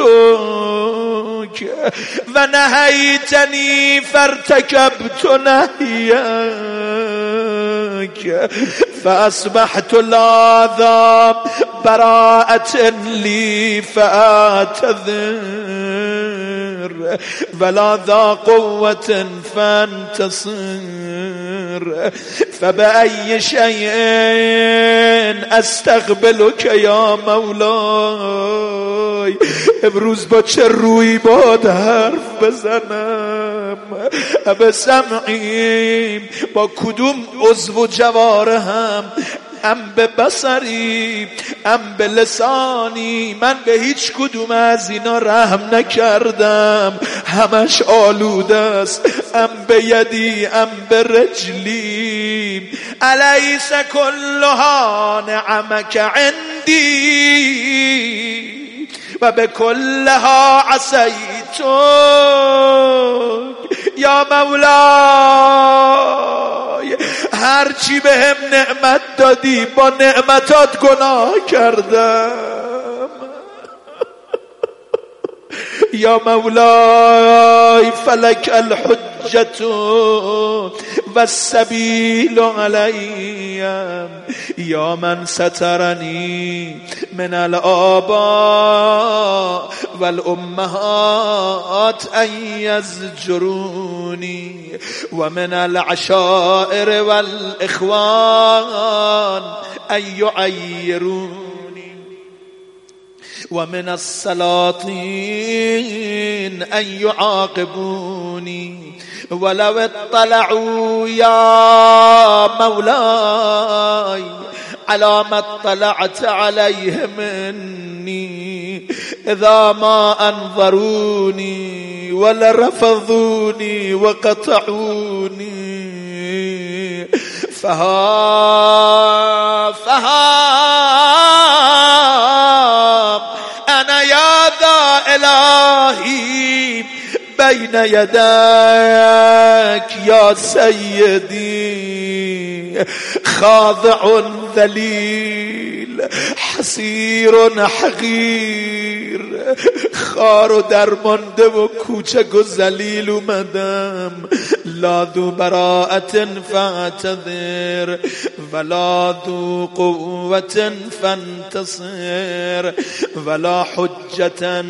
ونهيتني فارتكبت نهيك فأصبحت لاذا براءة لي فأعتذر. ولا ذا قوة فانتصر. فبأي شيء أستقبلك يا مولاي؟ امروز با چه روی باد حرف بزنم؟ به سمعیم با کدوم عضو و جوارهم ام به بسری ام به لسانی. من به هیچ کدوم از اینا رحم نکردم. همش آلوده است. ام به یدی ام به رجلی. الیس کلها نعمک عندی. و به کلها عصیتو یا مولای هرچی به هم نعمت دادی با نعمتات گناه کردم. یا مولاي فلك الحجة والسبيل علي. يا من سترني من الآباء والأمهات أن يزجروني ومن العشائر والإخوان أن يعيروني. ومن السلاطين أن يعاقبوني. ولو اطلعوا يا مولاي على ما اطلعت عليه مني إذا ما أنظروني ولا رفضوني وقطعوني. فها فها أنا يا ذا إلهي بين يديك يا سيدي. خاضع ذليل حسیر حقیر خار و درمانده و کوچک و زلیل اومدم لا ذو براعت فاعتذر ولا ذو قوة فانتصر. ولا حجة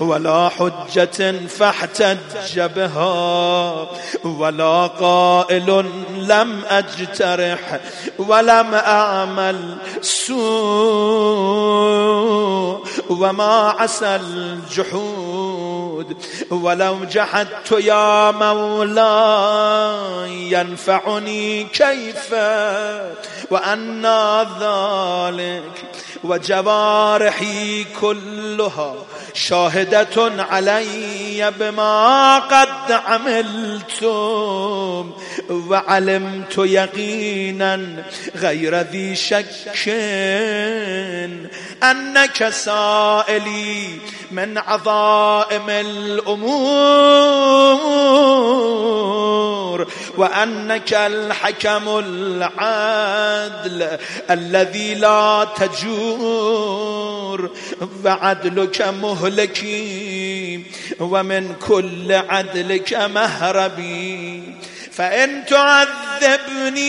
ولا حجة فاحتج بها ولا قائل لم أجترح ولم أعمل سوء وما عسى الجحود. ولو جحدت يا مولاي ينفعني كيف؟ وأنا ذلك وجوارحي كلها شاهدة علي بما قد عملتم. وعلمت يقينا غير ذي شك أنك سائلي من عظائم الأمور وأنك الحكم العدل الذي لا تجور. وعدلك مهلكي ومن كل عدلك مهربي. فإن تعذبني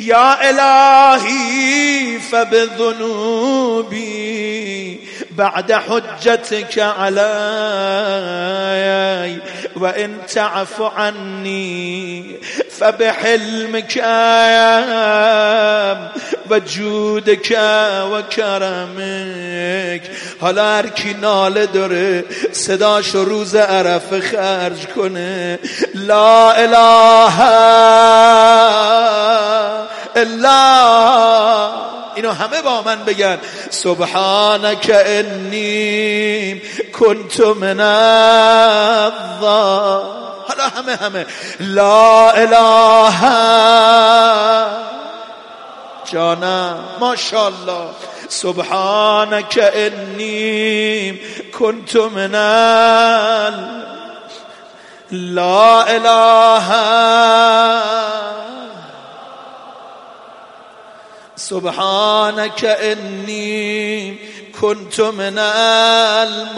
يا إلهي فبذنوبي. بعد حجتك علي وإن تعف عني فبحلمك وجودك وكرمك. حالا هر کی ناله داره صداش روز عرفه خرج کنه. لا اله الا اینو همه با من بگن. سبحانك انی کنت من حالا همه همه. لا اله جانم ماشاءالله. سبحانك انی کنت من لا اله سبحانك إني كنت من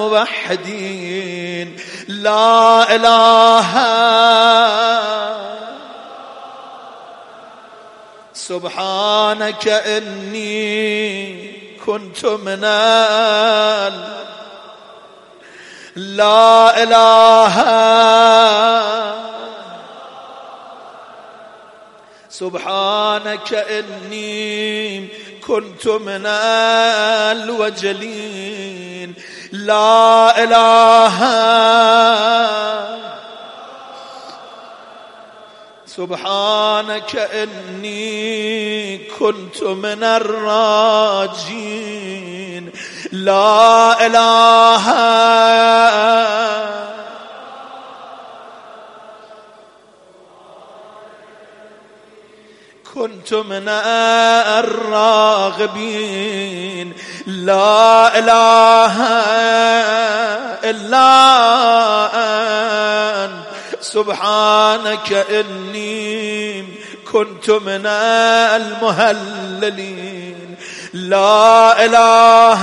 الموحدين. لا إله سبحانك إني كنت من لا إله سبحانك إني كنت من الوجلين. لا إله سبحانك إني كنت من الراجين. لا إله كنت من الراغبين. لا إله إلا أنت. سبحانك إني كنت من المهللين. لا إله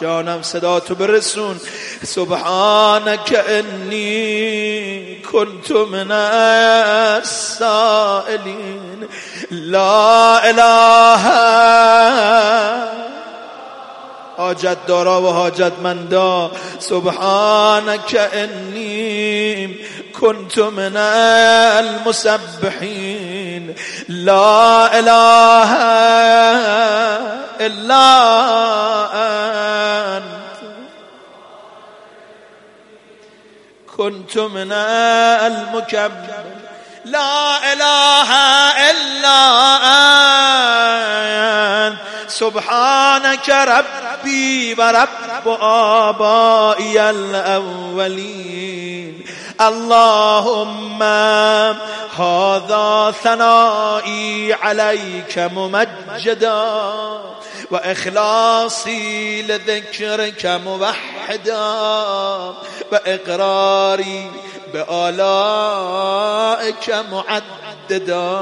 جانم صدا تو برسون. سبحانك اني كنت من السائلين لا اله حاجت دارا و حاجت مندا سبحانك اني كنت من المسبحين لا اله الا انت. كنت من المكبر لا إله إلا أنت سبحانك ربي ورب آبائي الأولين. اللهم هذا ثنائي عليك ممجدا. وإخلاصي لذكرك موحدا وإقراري بآلائك معددا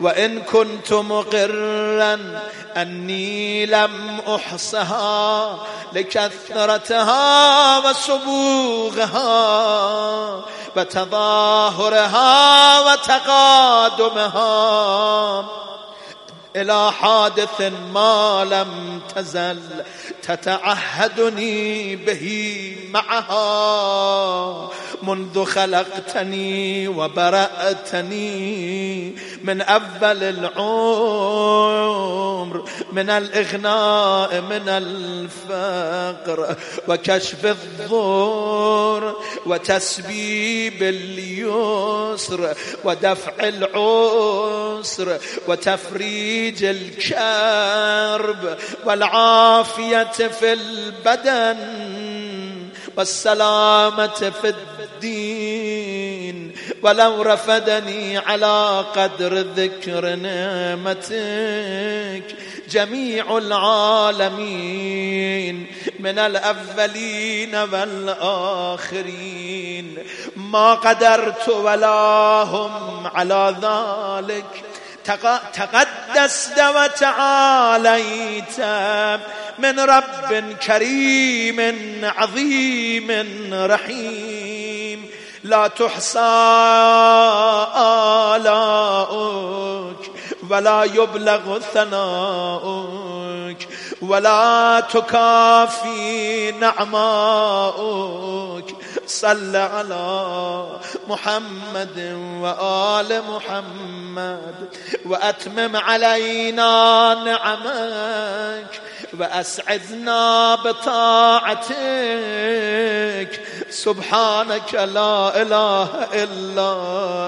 وإن كنت مقرا أني لم أحصها لكثرتها وسبوغها وتظاهرها وتقادمها إلى حادث ما لم تزل تتعهدني به معها. منذ خلقتني وبرأتني من أول العمر من الإغناء من الفقر وكشف الضر وتسبيب اليسر ودفع العسر وتفريج الكرب والعافية في البدن والسلامة في الدين. ولو رفدني على قدر ذكر نعمتك جميع العالمين من الأولين والآخرين. ما قدرت ولا هم على ذلك. تقدست وتعاليت من رب كريم عظيم رحيم. لا تحصى آلاؤك ولا يبلغ ثناؤك ولا تكافي نعماؤك. صل على محمد وآل محمد وأتمم علينا نعمك وأسعدنا بطاعتك. سبحانك لا إله إلا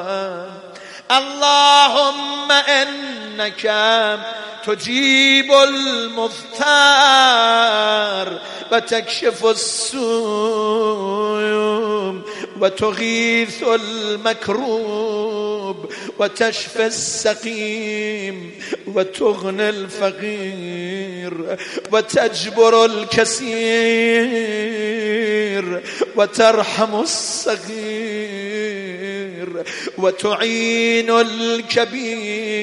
أنت. اللهم إنك تجيب المضطر وتكشف السوء وتغيث المكروب وتشفي السقيم وتغني الفقير وتجبر الكثير وترحم الصغير وتعين الكبير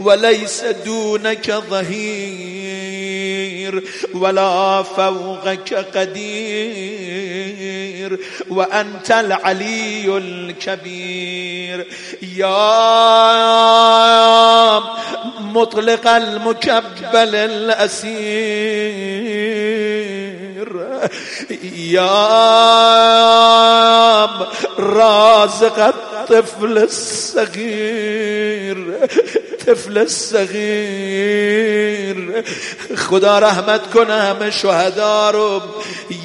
وليس دونك ظهير ولا فوقك قدير وأنت العلي الكبير. يا مطلق المكبل الأسير. يا رازق الطفل الصغير طفل الصغیر. خدا رحمت کنه همه شهدا رو.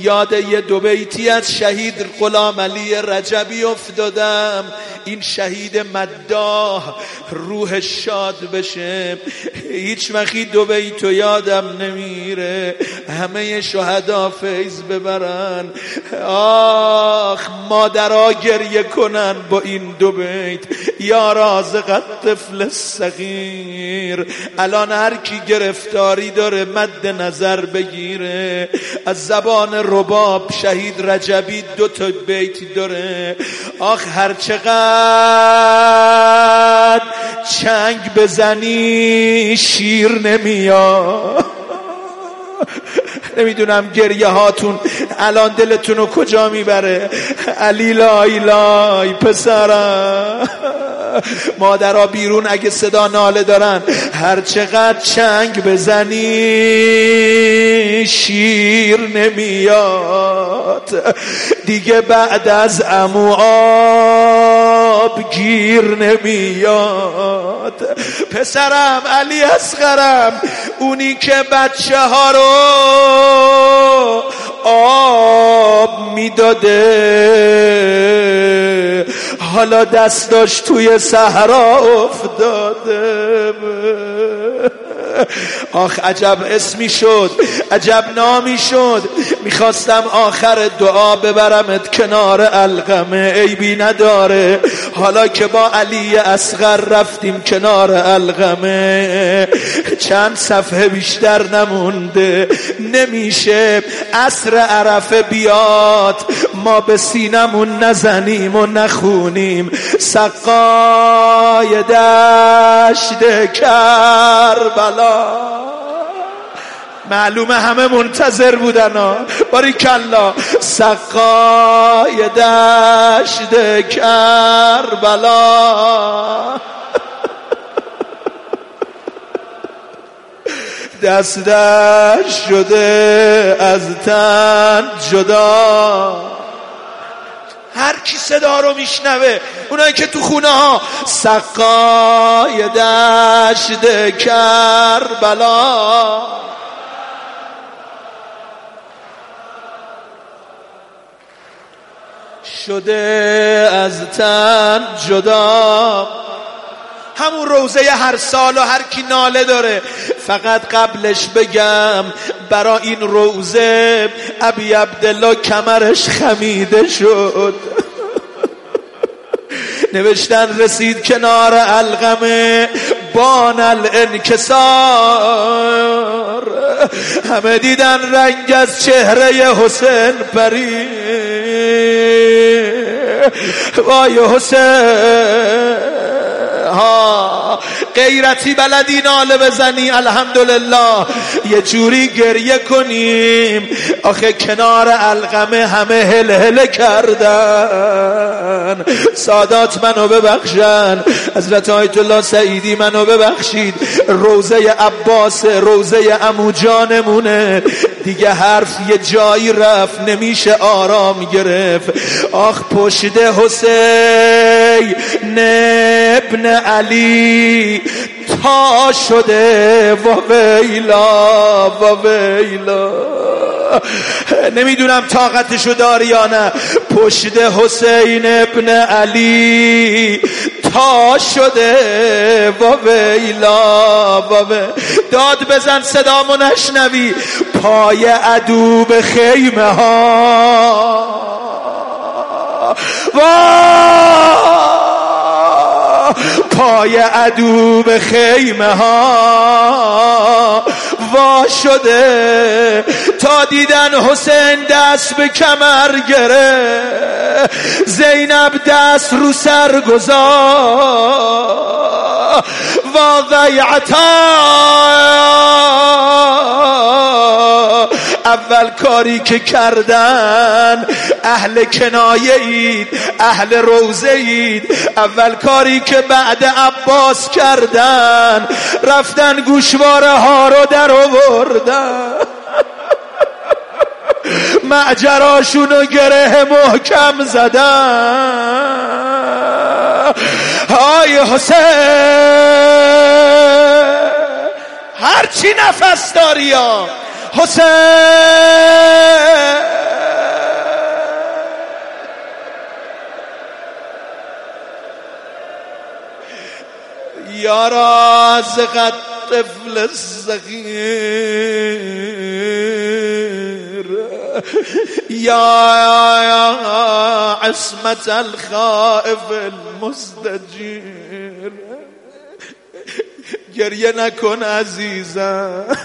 یاد یه دو بیتی از شهید غلام علی رجبی افتادم. این شهید مداه روح شاد بشه. هیچ وقتی دو بیتو یادم نمیره. همه شهدا فیض ببرن. آخ مادرها گریه کنن با این دو بیت. یا رازق طفل صغیر. الان هر کی گرفتاری داره مد نظر بگیره. از زبان رباب شهید رجبی دو تا بیت داره. آخ هر چقدر چنگ بزنی شیر نمیاد. نمی‌دونم گریه هاتون. الان دلتون رو کجا می‌بره؟ علی لای لای پسرم. مادرها بیرون اگه صدا ناله دارن. هر چقدر چنگ بزنی شیر نمیاد. دیگه بعد از امو آب گیر نمیاد. پسرم علی اصغرم اونی که بچه ها رو آب می‌داده. حالا دست داشت توی صحرا افتاده. آخ عجب اسمی شد عجب نامی شد. می‌خواستم آخر دعا ببرمت کنار القمه عیبی نداره. حالا که با علی اصغر رفتیم کنار القمه چند صفحه بیشتر نمونده. نمیشه عصر عرفه بیاد. ما به سینمون نزنیم و نخونیم. سقای دشت کربلا. معلومه همه منتظر بودن باری کلا. سقای دشت کربلا. دست دست شده از تن جدا. هر کی صدا رو میشنوه اونایی که تو خونه ها سقای دشت کربلا. شده از تن جدا. همون روزه هر سال و هر کی ناله داره. فقط قبلش بگم برا این روزه ابی عبدالله کمرش خمیده شد. نوشتن رسید کنار القمه بان الانکسار. همه دیدن رنگ از چهره حسین پری وای حسین. ها. غیرتی بلدی ناله بزنی الحمدلله. یه جوری گریه کنیم. آخه کنار القمه همه هل هل کردن. سادات منو ببخشن. حضرت آیت الله سعیدی منو ببخشید. روزه عباس روزه امو جانمونه. دیگه حرف یه جایی رفت نمیشه آرام گرفت. آخ پشت حسین ابن علی تا شده و ویلا و ویلا. نمی‌دونم طاقتشو داری یا نه. پشت حسین ابن علی تا شده و ویلا و داد بزن صدامو نشنوی. پای عدو به خیمه ها. پای عدو به خیمه ها. وا شده تا دیدن حسین دست به کمر گره. زینب دست رو سر گذار اول کاری که کردن اهل کنایه اید اهل روزه اید اول کاری که بعد عباس کردن رفتن گوشواره ها رو در آوردن. معجراشونو گره محکم زدن. های حسین هرچی نفس داری ها. حسین. یارا از قد طفل صغیر یا عصمت الخائف المستجیر گریه نکن عزیزم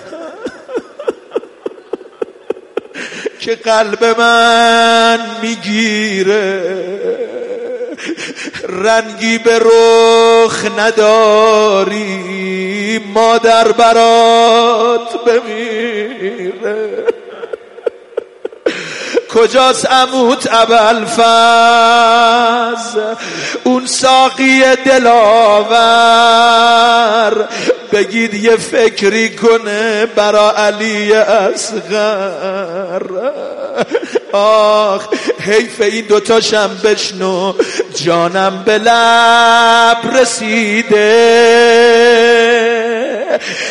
که قلب من می‌گیره. رنگی به رخ نداری مادر برات بمیره. کجاست اموت ابل فز اون ساقی دلاور. بگید یه فکری کنه برا علی اصغر. آخ حیف این دوتاشم بشنو جانم به لب رسیده.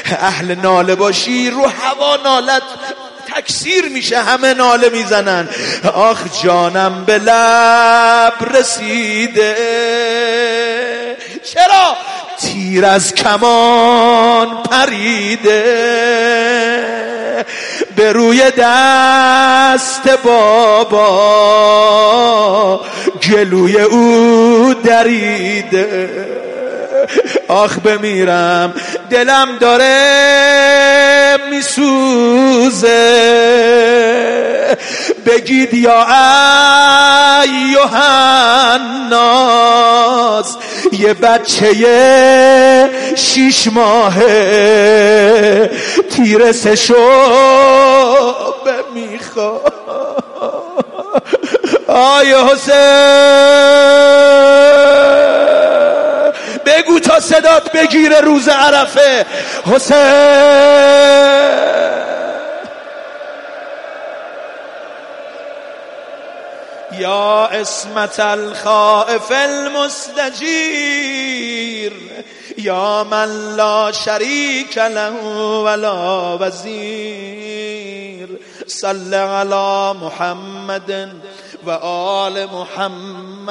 اهل ناله باشی رو هوا نالت تکثیر میشه همه ناله می‌زنن. آخ جانم به لب رسیده. چرا؟ تیر از کمان پریده. به روی دست بابا گلوی او دریده. آخ بمیرم دلم داره میسوزه. بگید یا ایوهناس یه بچه شیش ماهه. تیرسشو می‌خواد آی حسین بگو تا صدات بگیره روز عرفه. حسین. یا اسمت الخائف المستجیر یا من لا شریک له ولا وزیر صل علی محمد و آل محمد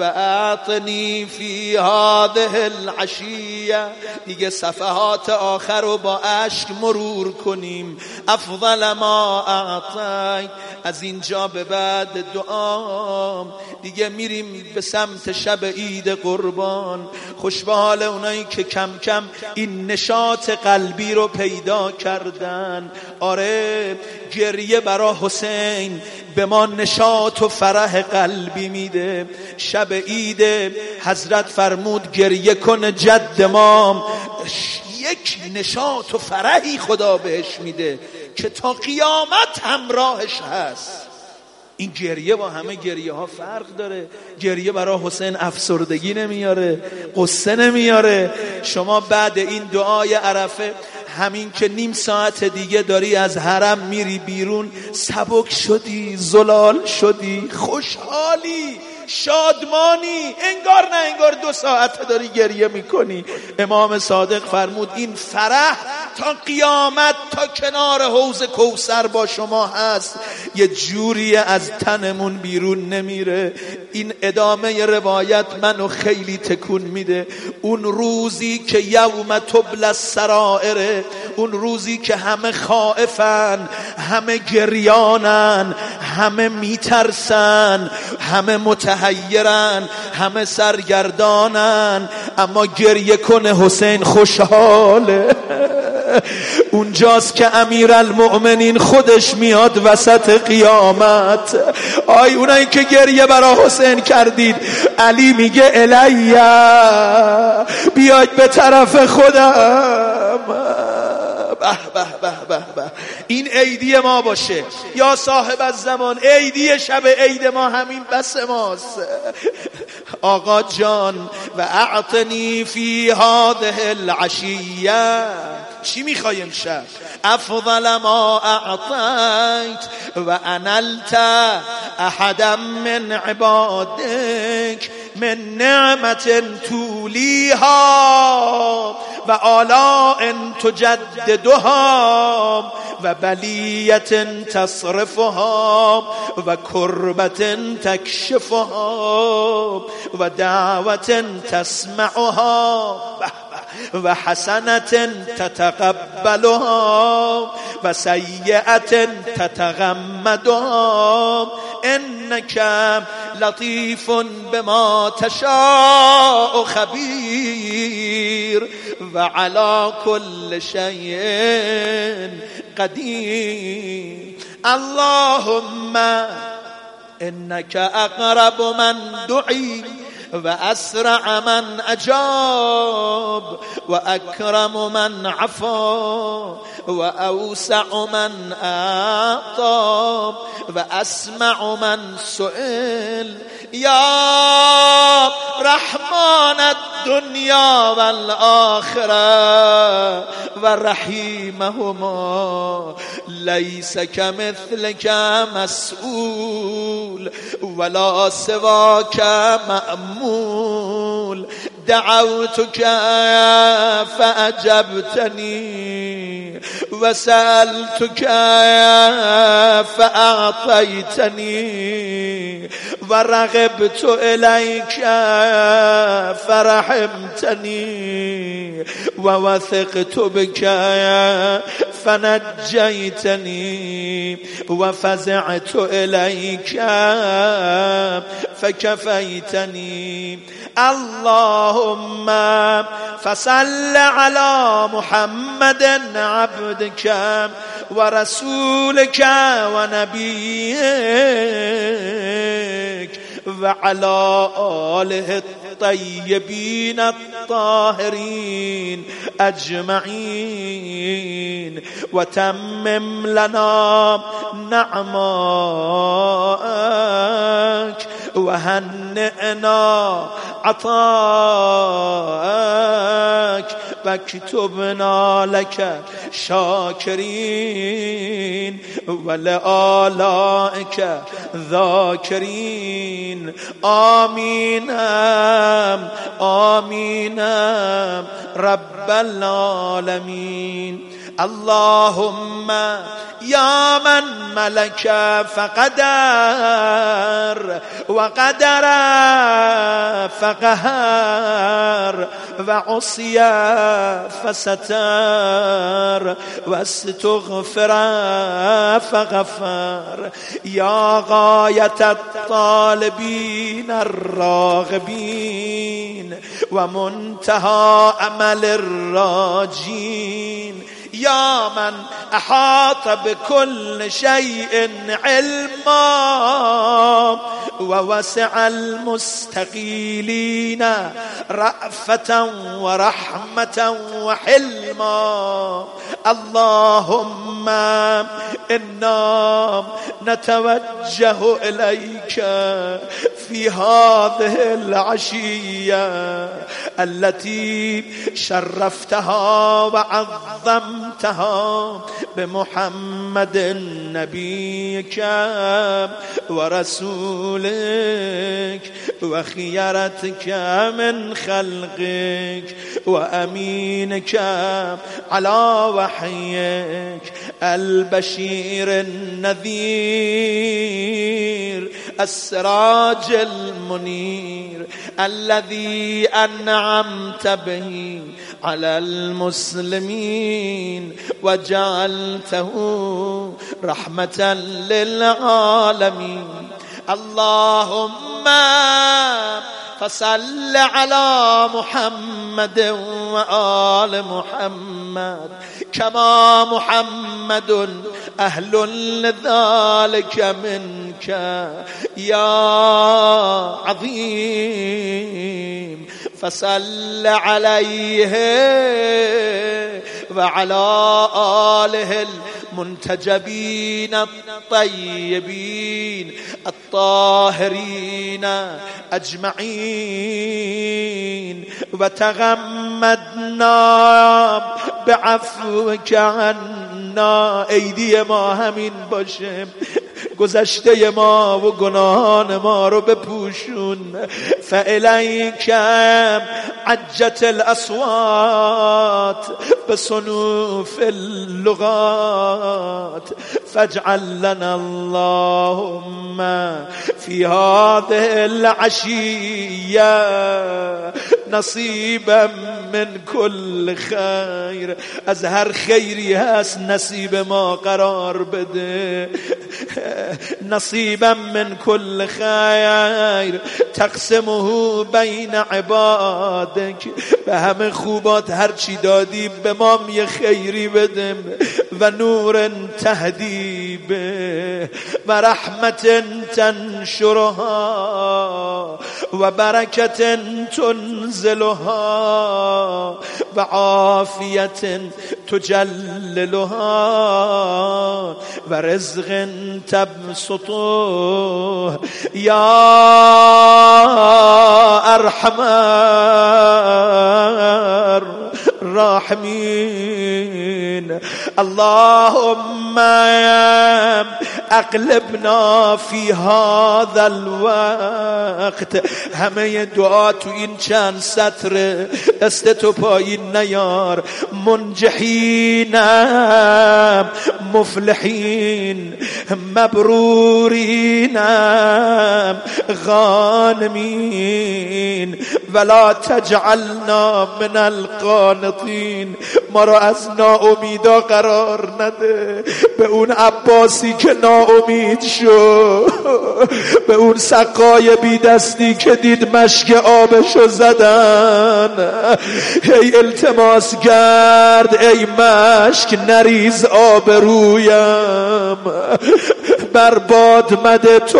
و اعطنی فی هذه العشیه. دیگه صفحات آخر رو با اشک مرور کنیم. افضل ما اعطیت از اینجا به بعد دعام. دیگه میریم به سمت شب عید قربان. خوش به حال اونایی که کم کم این نشاط قلبی رو پیدا کردن. آره گریه برا حسین به ما نشاط و فرح قلبی میده. شب عید حضرت فرمود گریه کن جد ما. یک نشاط و فرحی خدا بهش میده که تا قیامت همراهش هست. این گریه با همه گریه ها فرق داره. گریه برای حسین افسردگی نمیاره قصه نمیاره. شما بعد این دعای عرفه همین که نیم ساعت دیگه داری از حرم میری بیرون سبک شدی زلال شدی خوشحالی. شادمانی. انگار نه انگار دو ساعت داری گریه می‌کنی. امام صادق فرمود این فرح تا قیامت تا کنار حوز کوسر با شما هست. یه جوری از تنمون بیرون نمیره. این ادامه روایت منو خیلی تکون میده. اون روزی که یوم تبل سرائره اون روزی که همه خائفن همه گریانن همه میترسن همه متحیرن همه سرگردانن. اما گریه کنه حسین خوشحاله. اونجاست که امیر المؤمنین خودش میاد وسط قیامت. آی اونایی که گریه برا حسین کردید. علی میگه الیا بیاید به طرف خودم. به به به به این عیدی ما باشه. یا صاحب از زمان عیدی شب عید ما همین بس ماست. آقا جان و اعطنی فی هذه العشیه. چی می‌خوایم شب افضل ما اعطیت و انلت احدا من عبادك من نعمت تولیها و آلاء تجددها و بلیت تصرفها و کربت تکشفها و دعوت تسمعها. و حسنت تتقبلها و سیئت تتغمدها. انك لطیف بما تشاء خبیر و على كل شيء قدیر. اللهم انك اقرب من دعی. وأسرع من أجاب وأكرم من عفا وأوسع من أعطى وأسمع من سئل يا رحمن الدنيا والآخرة ورحيمهما ليس كمثلك مسؤول ولا سواك قبول. دعوتك فأجبتني وسألتك فأعطيتني ورغبت إليك فرحمتني ووثقت بك فنجيتني وفزعت إليك فكفيتني. اللهم فصل على محمد عبدك ورسولك ونبيك وعلى آله الطيبين الطاهرين أجمعين وتمم لنا نعمائك وهنئنا عطاك واكتبنا لك شاكرين ولآلائك ذاكرين. آمين. آمين رب العالمين اللهم يا من ملك فقدر وقدر فقهر وعصي فستر واستغفر فغفر يا غاية الطالبين الراغبين ومنتهى أمل الراجين يا من أحاط بكل شيء علما ووسع المستقيلين رأفة ورحمة وحلما. اللهم إنا نتوجه إليك في هذه العشية التي شرفتها وعظمتها. بمحمد نبيك ورسولك وخيرتك من خلقك وأمينك على وحيك البشير النذير السراج المنير الذي أنعمت به على المسلمين وجعلته رحمة للعالمين. اللهم فصل على محمد وآل محمد كما محمد أهل لذلك منك يا عظيم. فصل عليه وعلى آله المنتجبين الطيبين الطاهرين أجمعين. وتغمدنا بعفوك عنا. أيدي ما همين باشم گذشته ما و گناهان ما رو بپوشون. فالیک عجت الاصوات بصنوف اللغات فاجعل لنا اللهم في هذه العشيه نصيبا من كل خير. از هر خیری هست نصیب ما قرار بده. نصيبا من كل خير تقسمه بين عبادك به همه خوبات هرچی دادی به ما یه خیری بدم و نور تهدی به و رحمت تنشرها و برکت تنزلها و عافیت تجللها و رزق تبسطه. یا ارحمر الراحمين. اللهم اقلبنا فی هذا الوقت. همه دعا تو این چند سطر دست تو پایین نیار. منجحینم مفلحین مبرورینم غانمین. ولا تجعلنا من القانطین ما را از ناامیدا قرار نده. به اون عباسی که ناامید شد. به اون سقای بی دستی که دید مشک آبشو زدن. ای التماس گرد ای مشک نریز آب رویم. برباد مده تو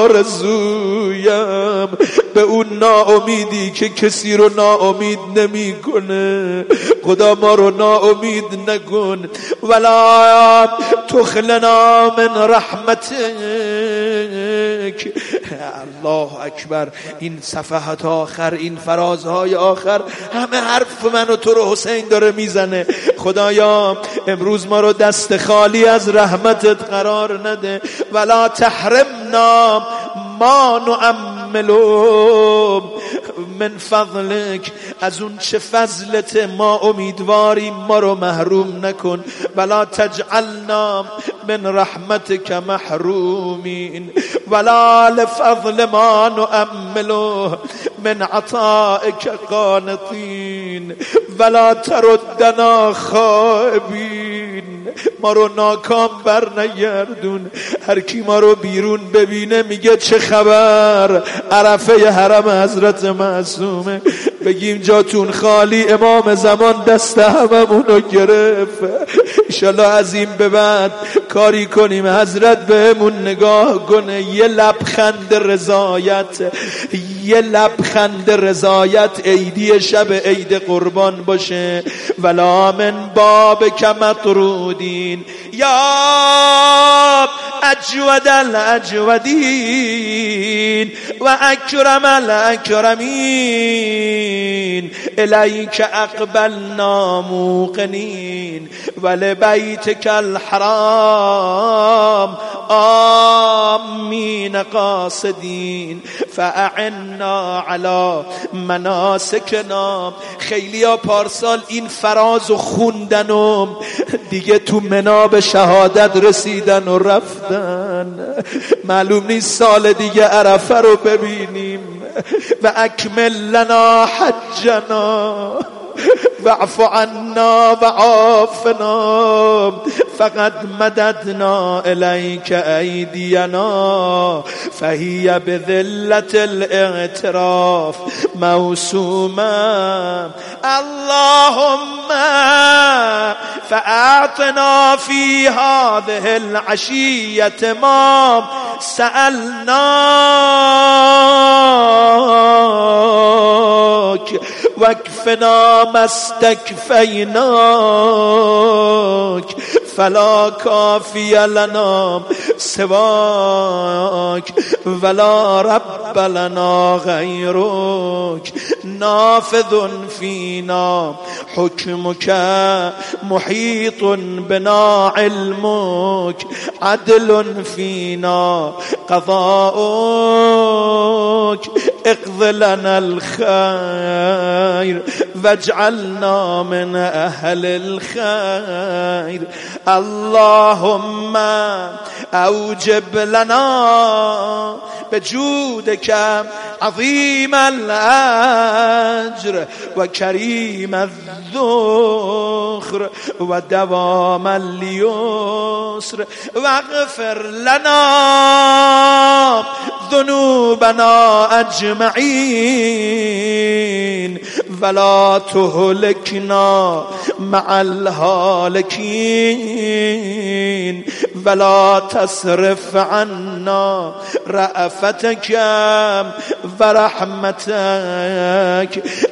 آرزویم. به اون ناامیدی که کسی رو ناامید نمی‌کنه. خدا ما رو ناامید نکن. ولا تخلنا من رحمتک. الله اکبر. این صفحات آخر این فرازهای آخر همه حرف من و تو رو حسین داره می‌زنه. خدایا امروز ما رو دست خالی از رحمتت قرار نده. ولا تحرمنا ما نعملو من فضلک از اون چه فضلت ما امیدواریم ما رو محروم نکن. ولا تجعلنا من رحمتك محرومین. ولا لفضل ما نعملو من عطائك قانطین ولا تردنا خائبین. ما رو ناکام بر نگردون هر کی ما رو بیرون ببینه میگه چه خبر؟ عرفه حرم حضرت معصومه. بگیم جاتون خالی امام زمان دست هممون رو گرفت ایشالله از این به بعد کاری کنیم. حضرت بهمون نگاه کنه. یه لبخند رضایت. یه لبخند رضایت عیدی شب عید قربان باشه. ولا من باب کمطرودین یا اجود الاجودین و اکرم الاکرمین الیک اقبلنا موقنین ولبیتک الحرام. آمین قاصدین فاعنا علی مناسکنا خیلی ها پارسال این فراز و خوندن و دیگه تو مناب شهادت رسیدن و رفتن. معلوم نیست سال دیگه عرفه رو ببینیم. و اکمل لنا حجنا. واعف عنا وعافنا فقد مددنا إليك أيدينا. فهي بذلة الإعتراف موسومة. اللهم فأعطنا في هذه العشية ما سألناك. واكفنا ما فلا کافی لنا سواک ولا رب لنا غیرک نافذ فینا حکمك محیط بنا علمك عدل فينا قضاؤك اقض لنا الخير واجعلنا من أهل الخير. اللهم أوجب لنا بجودك عظيم الأجر وكريم الذخر ودوام اليسر. واغفر لنا ذنوبنا اجمعين ولا تهلكنا مع الهالكين. ولا تصرف عنا رأفتك و رحمتك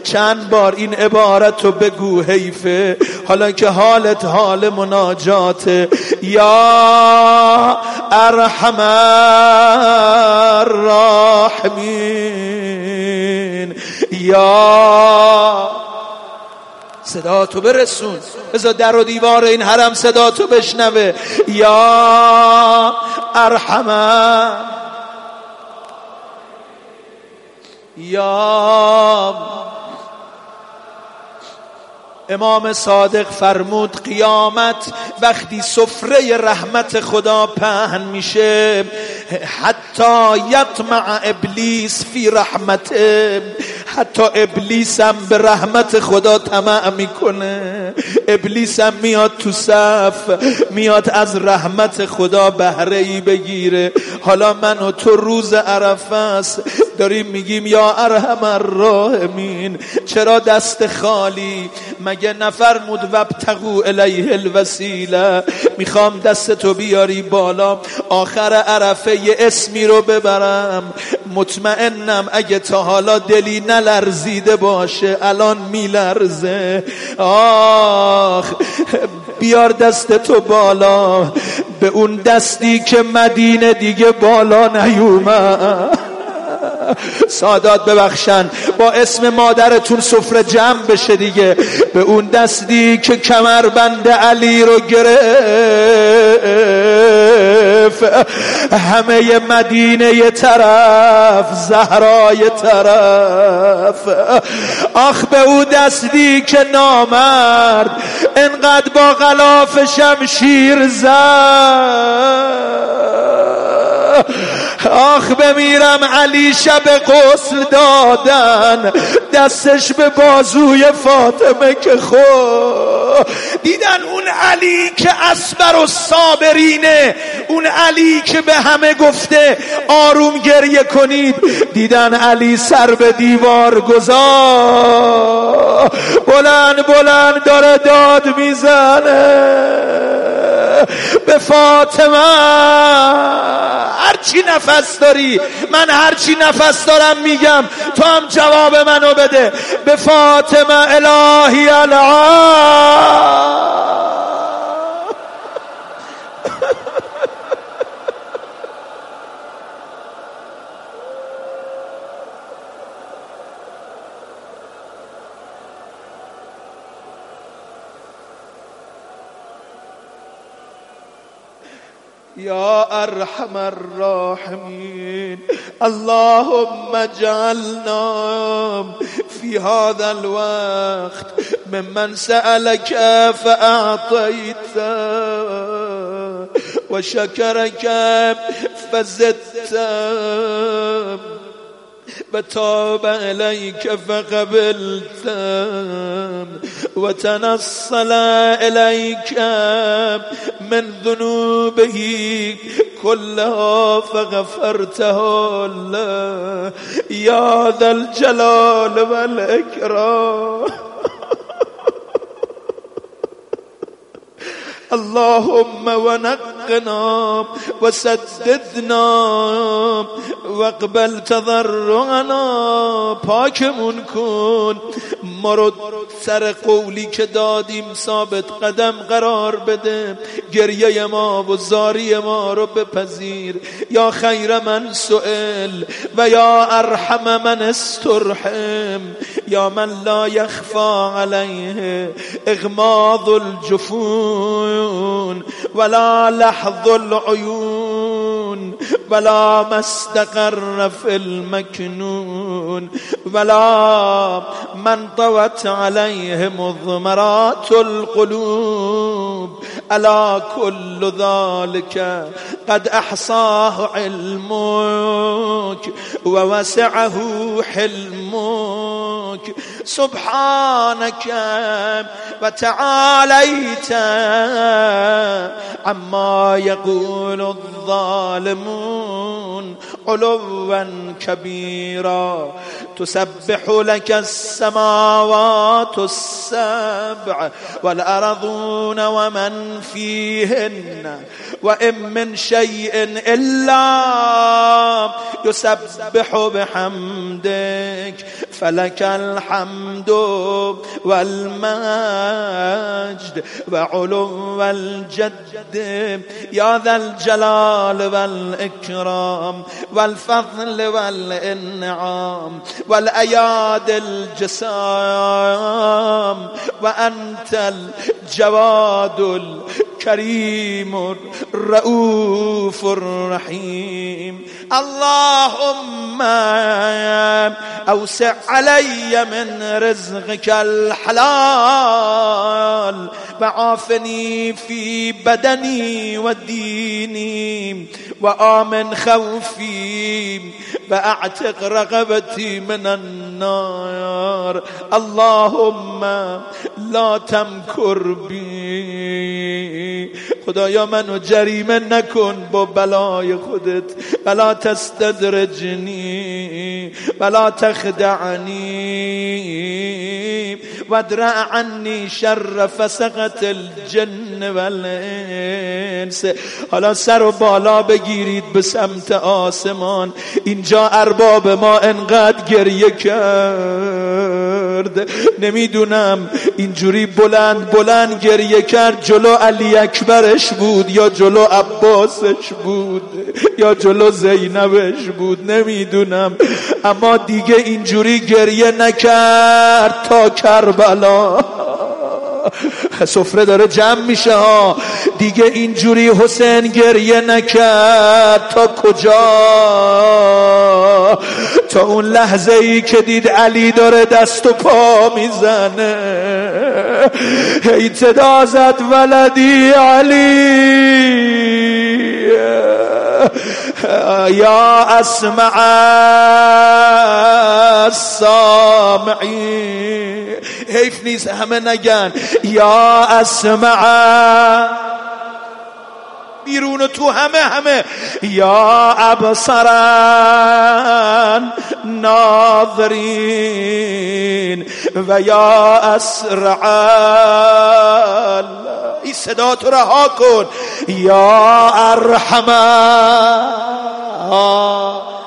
چند بار این عبارت رو بگو حیفه. حالا که حالت حال مناجات یا ارحم الراحمین. یا صدا تو برسون. بذار در و دیوار این حرم صدا تو بشنوه. یا ارحمه یا امام صادق فرمود قیامت وقتی سفره رحمت خدا پهن میشه حتی یطمع ابلیس فی رحمته حتی ابلیس هم به رحمت خدا طمع می‌کنه. ابلیس میاد تو صف میاد از رحمت خدا بهره ای بگیره. حالا من و تو روز عرفه است داریم میگیم یا ارحم الراحمین چرا دست خالی؟ مگه نفرمود وبتقو الیه الوسیله؟ می‌خوام دست تو بیاری بالا آخر عرفه یه اسمی رو ببرم. مطمئنم اگه تا حالا دلی نلرزیده باشه الان میلرزه. آخ بیار دست تو بالا. به اون دستی که مدینه دیگه بالا نیومد. سادات ببخشن. با اسم مادرتون سفره جمع بشه دیگه. به اون دستی که کمربند علی رو گرفت. همه مدینه طرف زهرای طرف. آخ به او دستی که نامرد انقدر با غلاف شمشیر زد. آخ بمیرم علی شب غسل دادن دستش به بازوی فاطمه که خو دیدن اون علی که اسبر و صابرینه اون علی که به همه گفته آروم گریه کنید. دیدن علی سر به دیوار گذار. بلند بلند داره داد می‌زنه. به فاطمه. هرچی نفس داری من هرچی نفس دارم میگم. تو هم جواب منو بده. به فاطمه الهی العالم يا أرحم الراحمين. اللهم اجعلنا في هذا الوقت ممن سألك فأعطيت وشكرك فزدت. وتاب إليك فقبلت وتنصل إليك من ذنوبه كلها فغفرته الله يا ذا الجلال والإكرام. اللهم ونقنا وسددنا واقبل تضرعنا. پاکمون کن. ما رو سر قولی که دادیم ثابت قدم قرار بده. گریه ما و زاری ما رو بپذیر. یا خیر من سئل و یا ارحم من استرحم. یا من لا یخفا علیه اغماض الجفون. ولا لحظ العیون ولا ما استقر في المكنون ولا من طوت عليه مضمرات القلوب. ألا كل ذلك قد أحصاه علمك ووسعه حلمك. سبحانك وتعاليت عما يقول الظالمون. علوا كبيرا. تسبح لك السماوات السبع والأرضون ومن فيهن. وإن من شيء إلا يسبح بحمدك. فلك الحمد والمجد وعلو الجد يا ذا الجلال والإكرام والفضل والإنعام والأياد الجسام وأنت الجواد الكريم الرؤوف الرحيم. اللهم أوسع علي من رزقك الحلال وعافني في بدني وديني وآمن خوفي وأعتق رغبتي من النار. اللهم لا تمكر بي. خدایا منو جریمه نکن با بلای خودت. ولا تستدرجنی. ولا تخدعنی. ودرع عنی شر فسقت الجن والانس حالا سر و بالا بگیرید به سمت آسمان. اینجا ارباب ما انقدر گریه کرد. نمی‌دونم اینجوری بلند بلند گریه کرد. جلو علی اکبرش بود یا جلو عباسش بود یا جلو زینبش بود. نمی‌دونم. اما دیگه اینجوری گریه نکرد تا کربلا. سفره داره جمع میشه ها. دیگه اینجوری حسین گریه نکرد. تا کجا؟ تا اون لحظه ای که دید علی داره دست و پا می‌زنه. تدا زد ولدی علی. یا اسمع السامعین. حیف نیست همه نگن یا بیرون تو همه همه. یا ابصرن ناظرین و یا اسرعن. این صدا تو رها کن. یا ارحمن.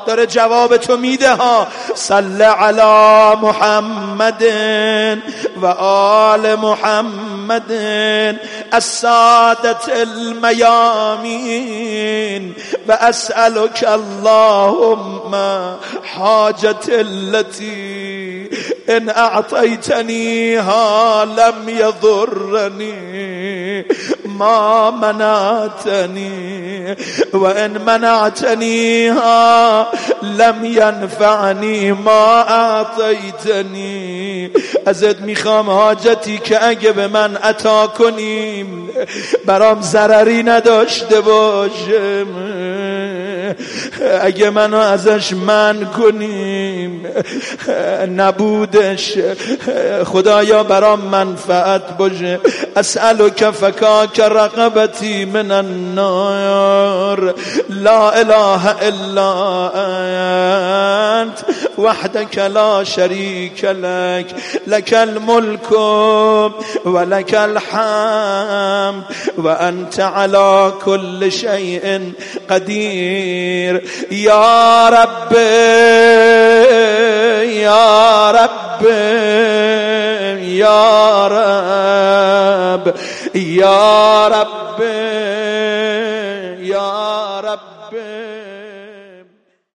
داره جواب تو میده ها. صل علی محمد و آل محمد السادة الميامين وأسألك اللهم حاجة التي إن أعطيتنيها لم يضرني. ما منعتني وإن منعتنيها لم ينفعني ما أعطيتني. ازت می‌خوام حاجتی که اگه به من عطا کنیم برام ضرری نداشته باشم. اگه منو ازش من کنیم نبودش. خدایا برام منفعت باشه. اسألو فکاک رقبتی من النار. لا إله إلا أنت وحدك لا شريك لك. لك الملك ولك الحمد وأنت على كل شيء قدير. يا رب يا رب يا رب. یا رب یا رب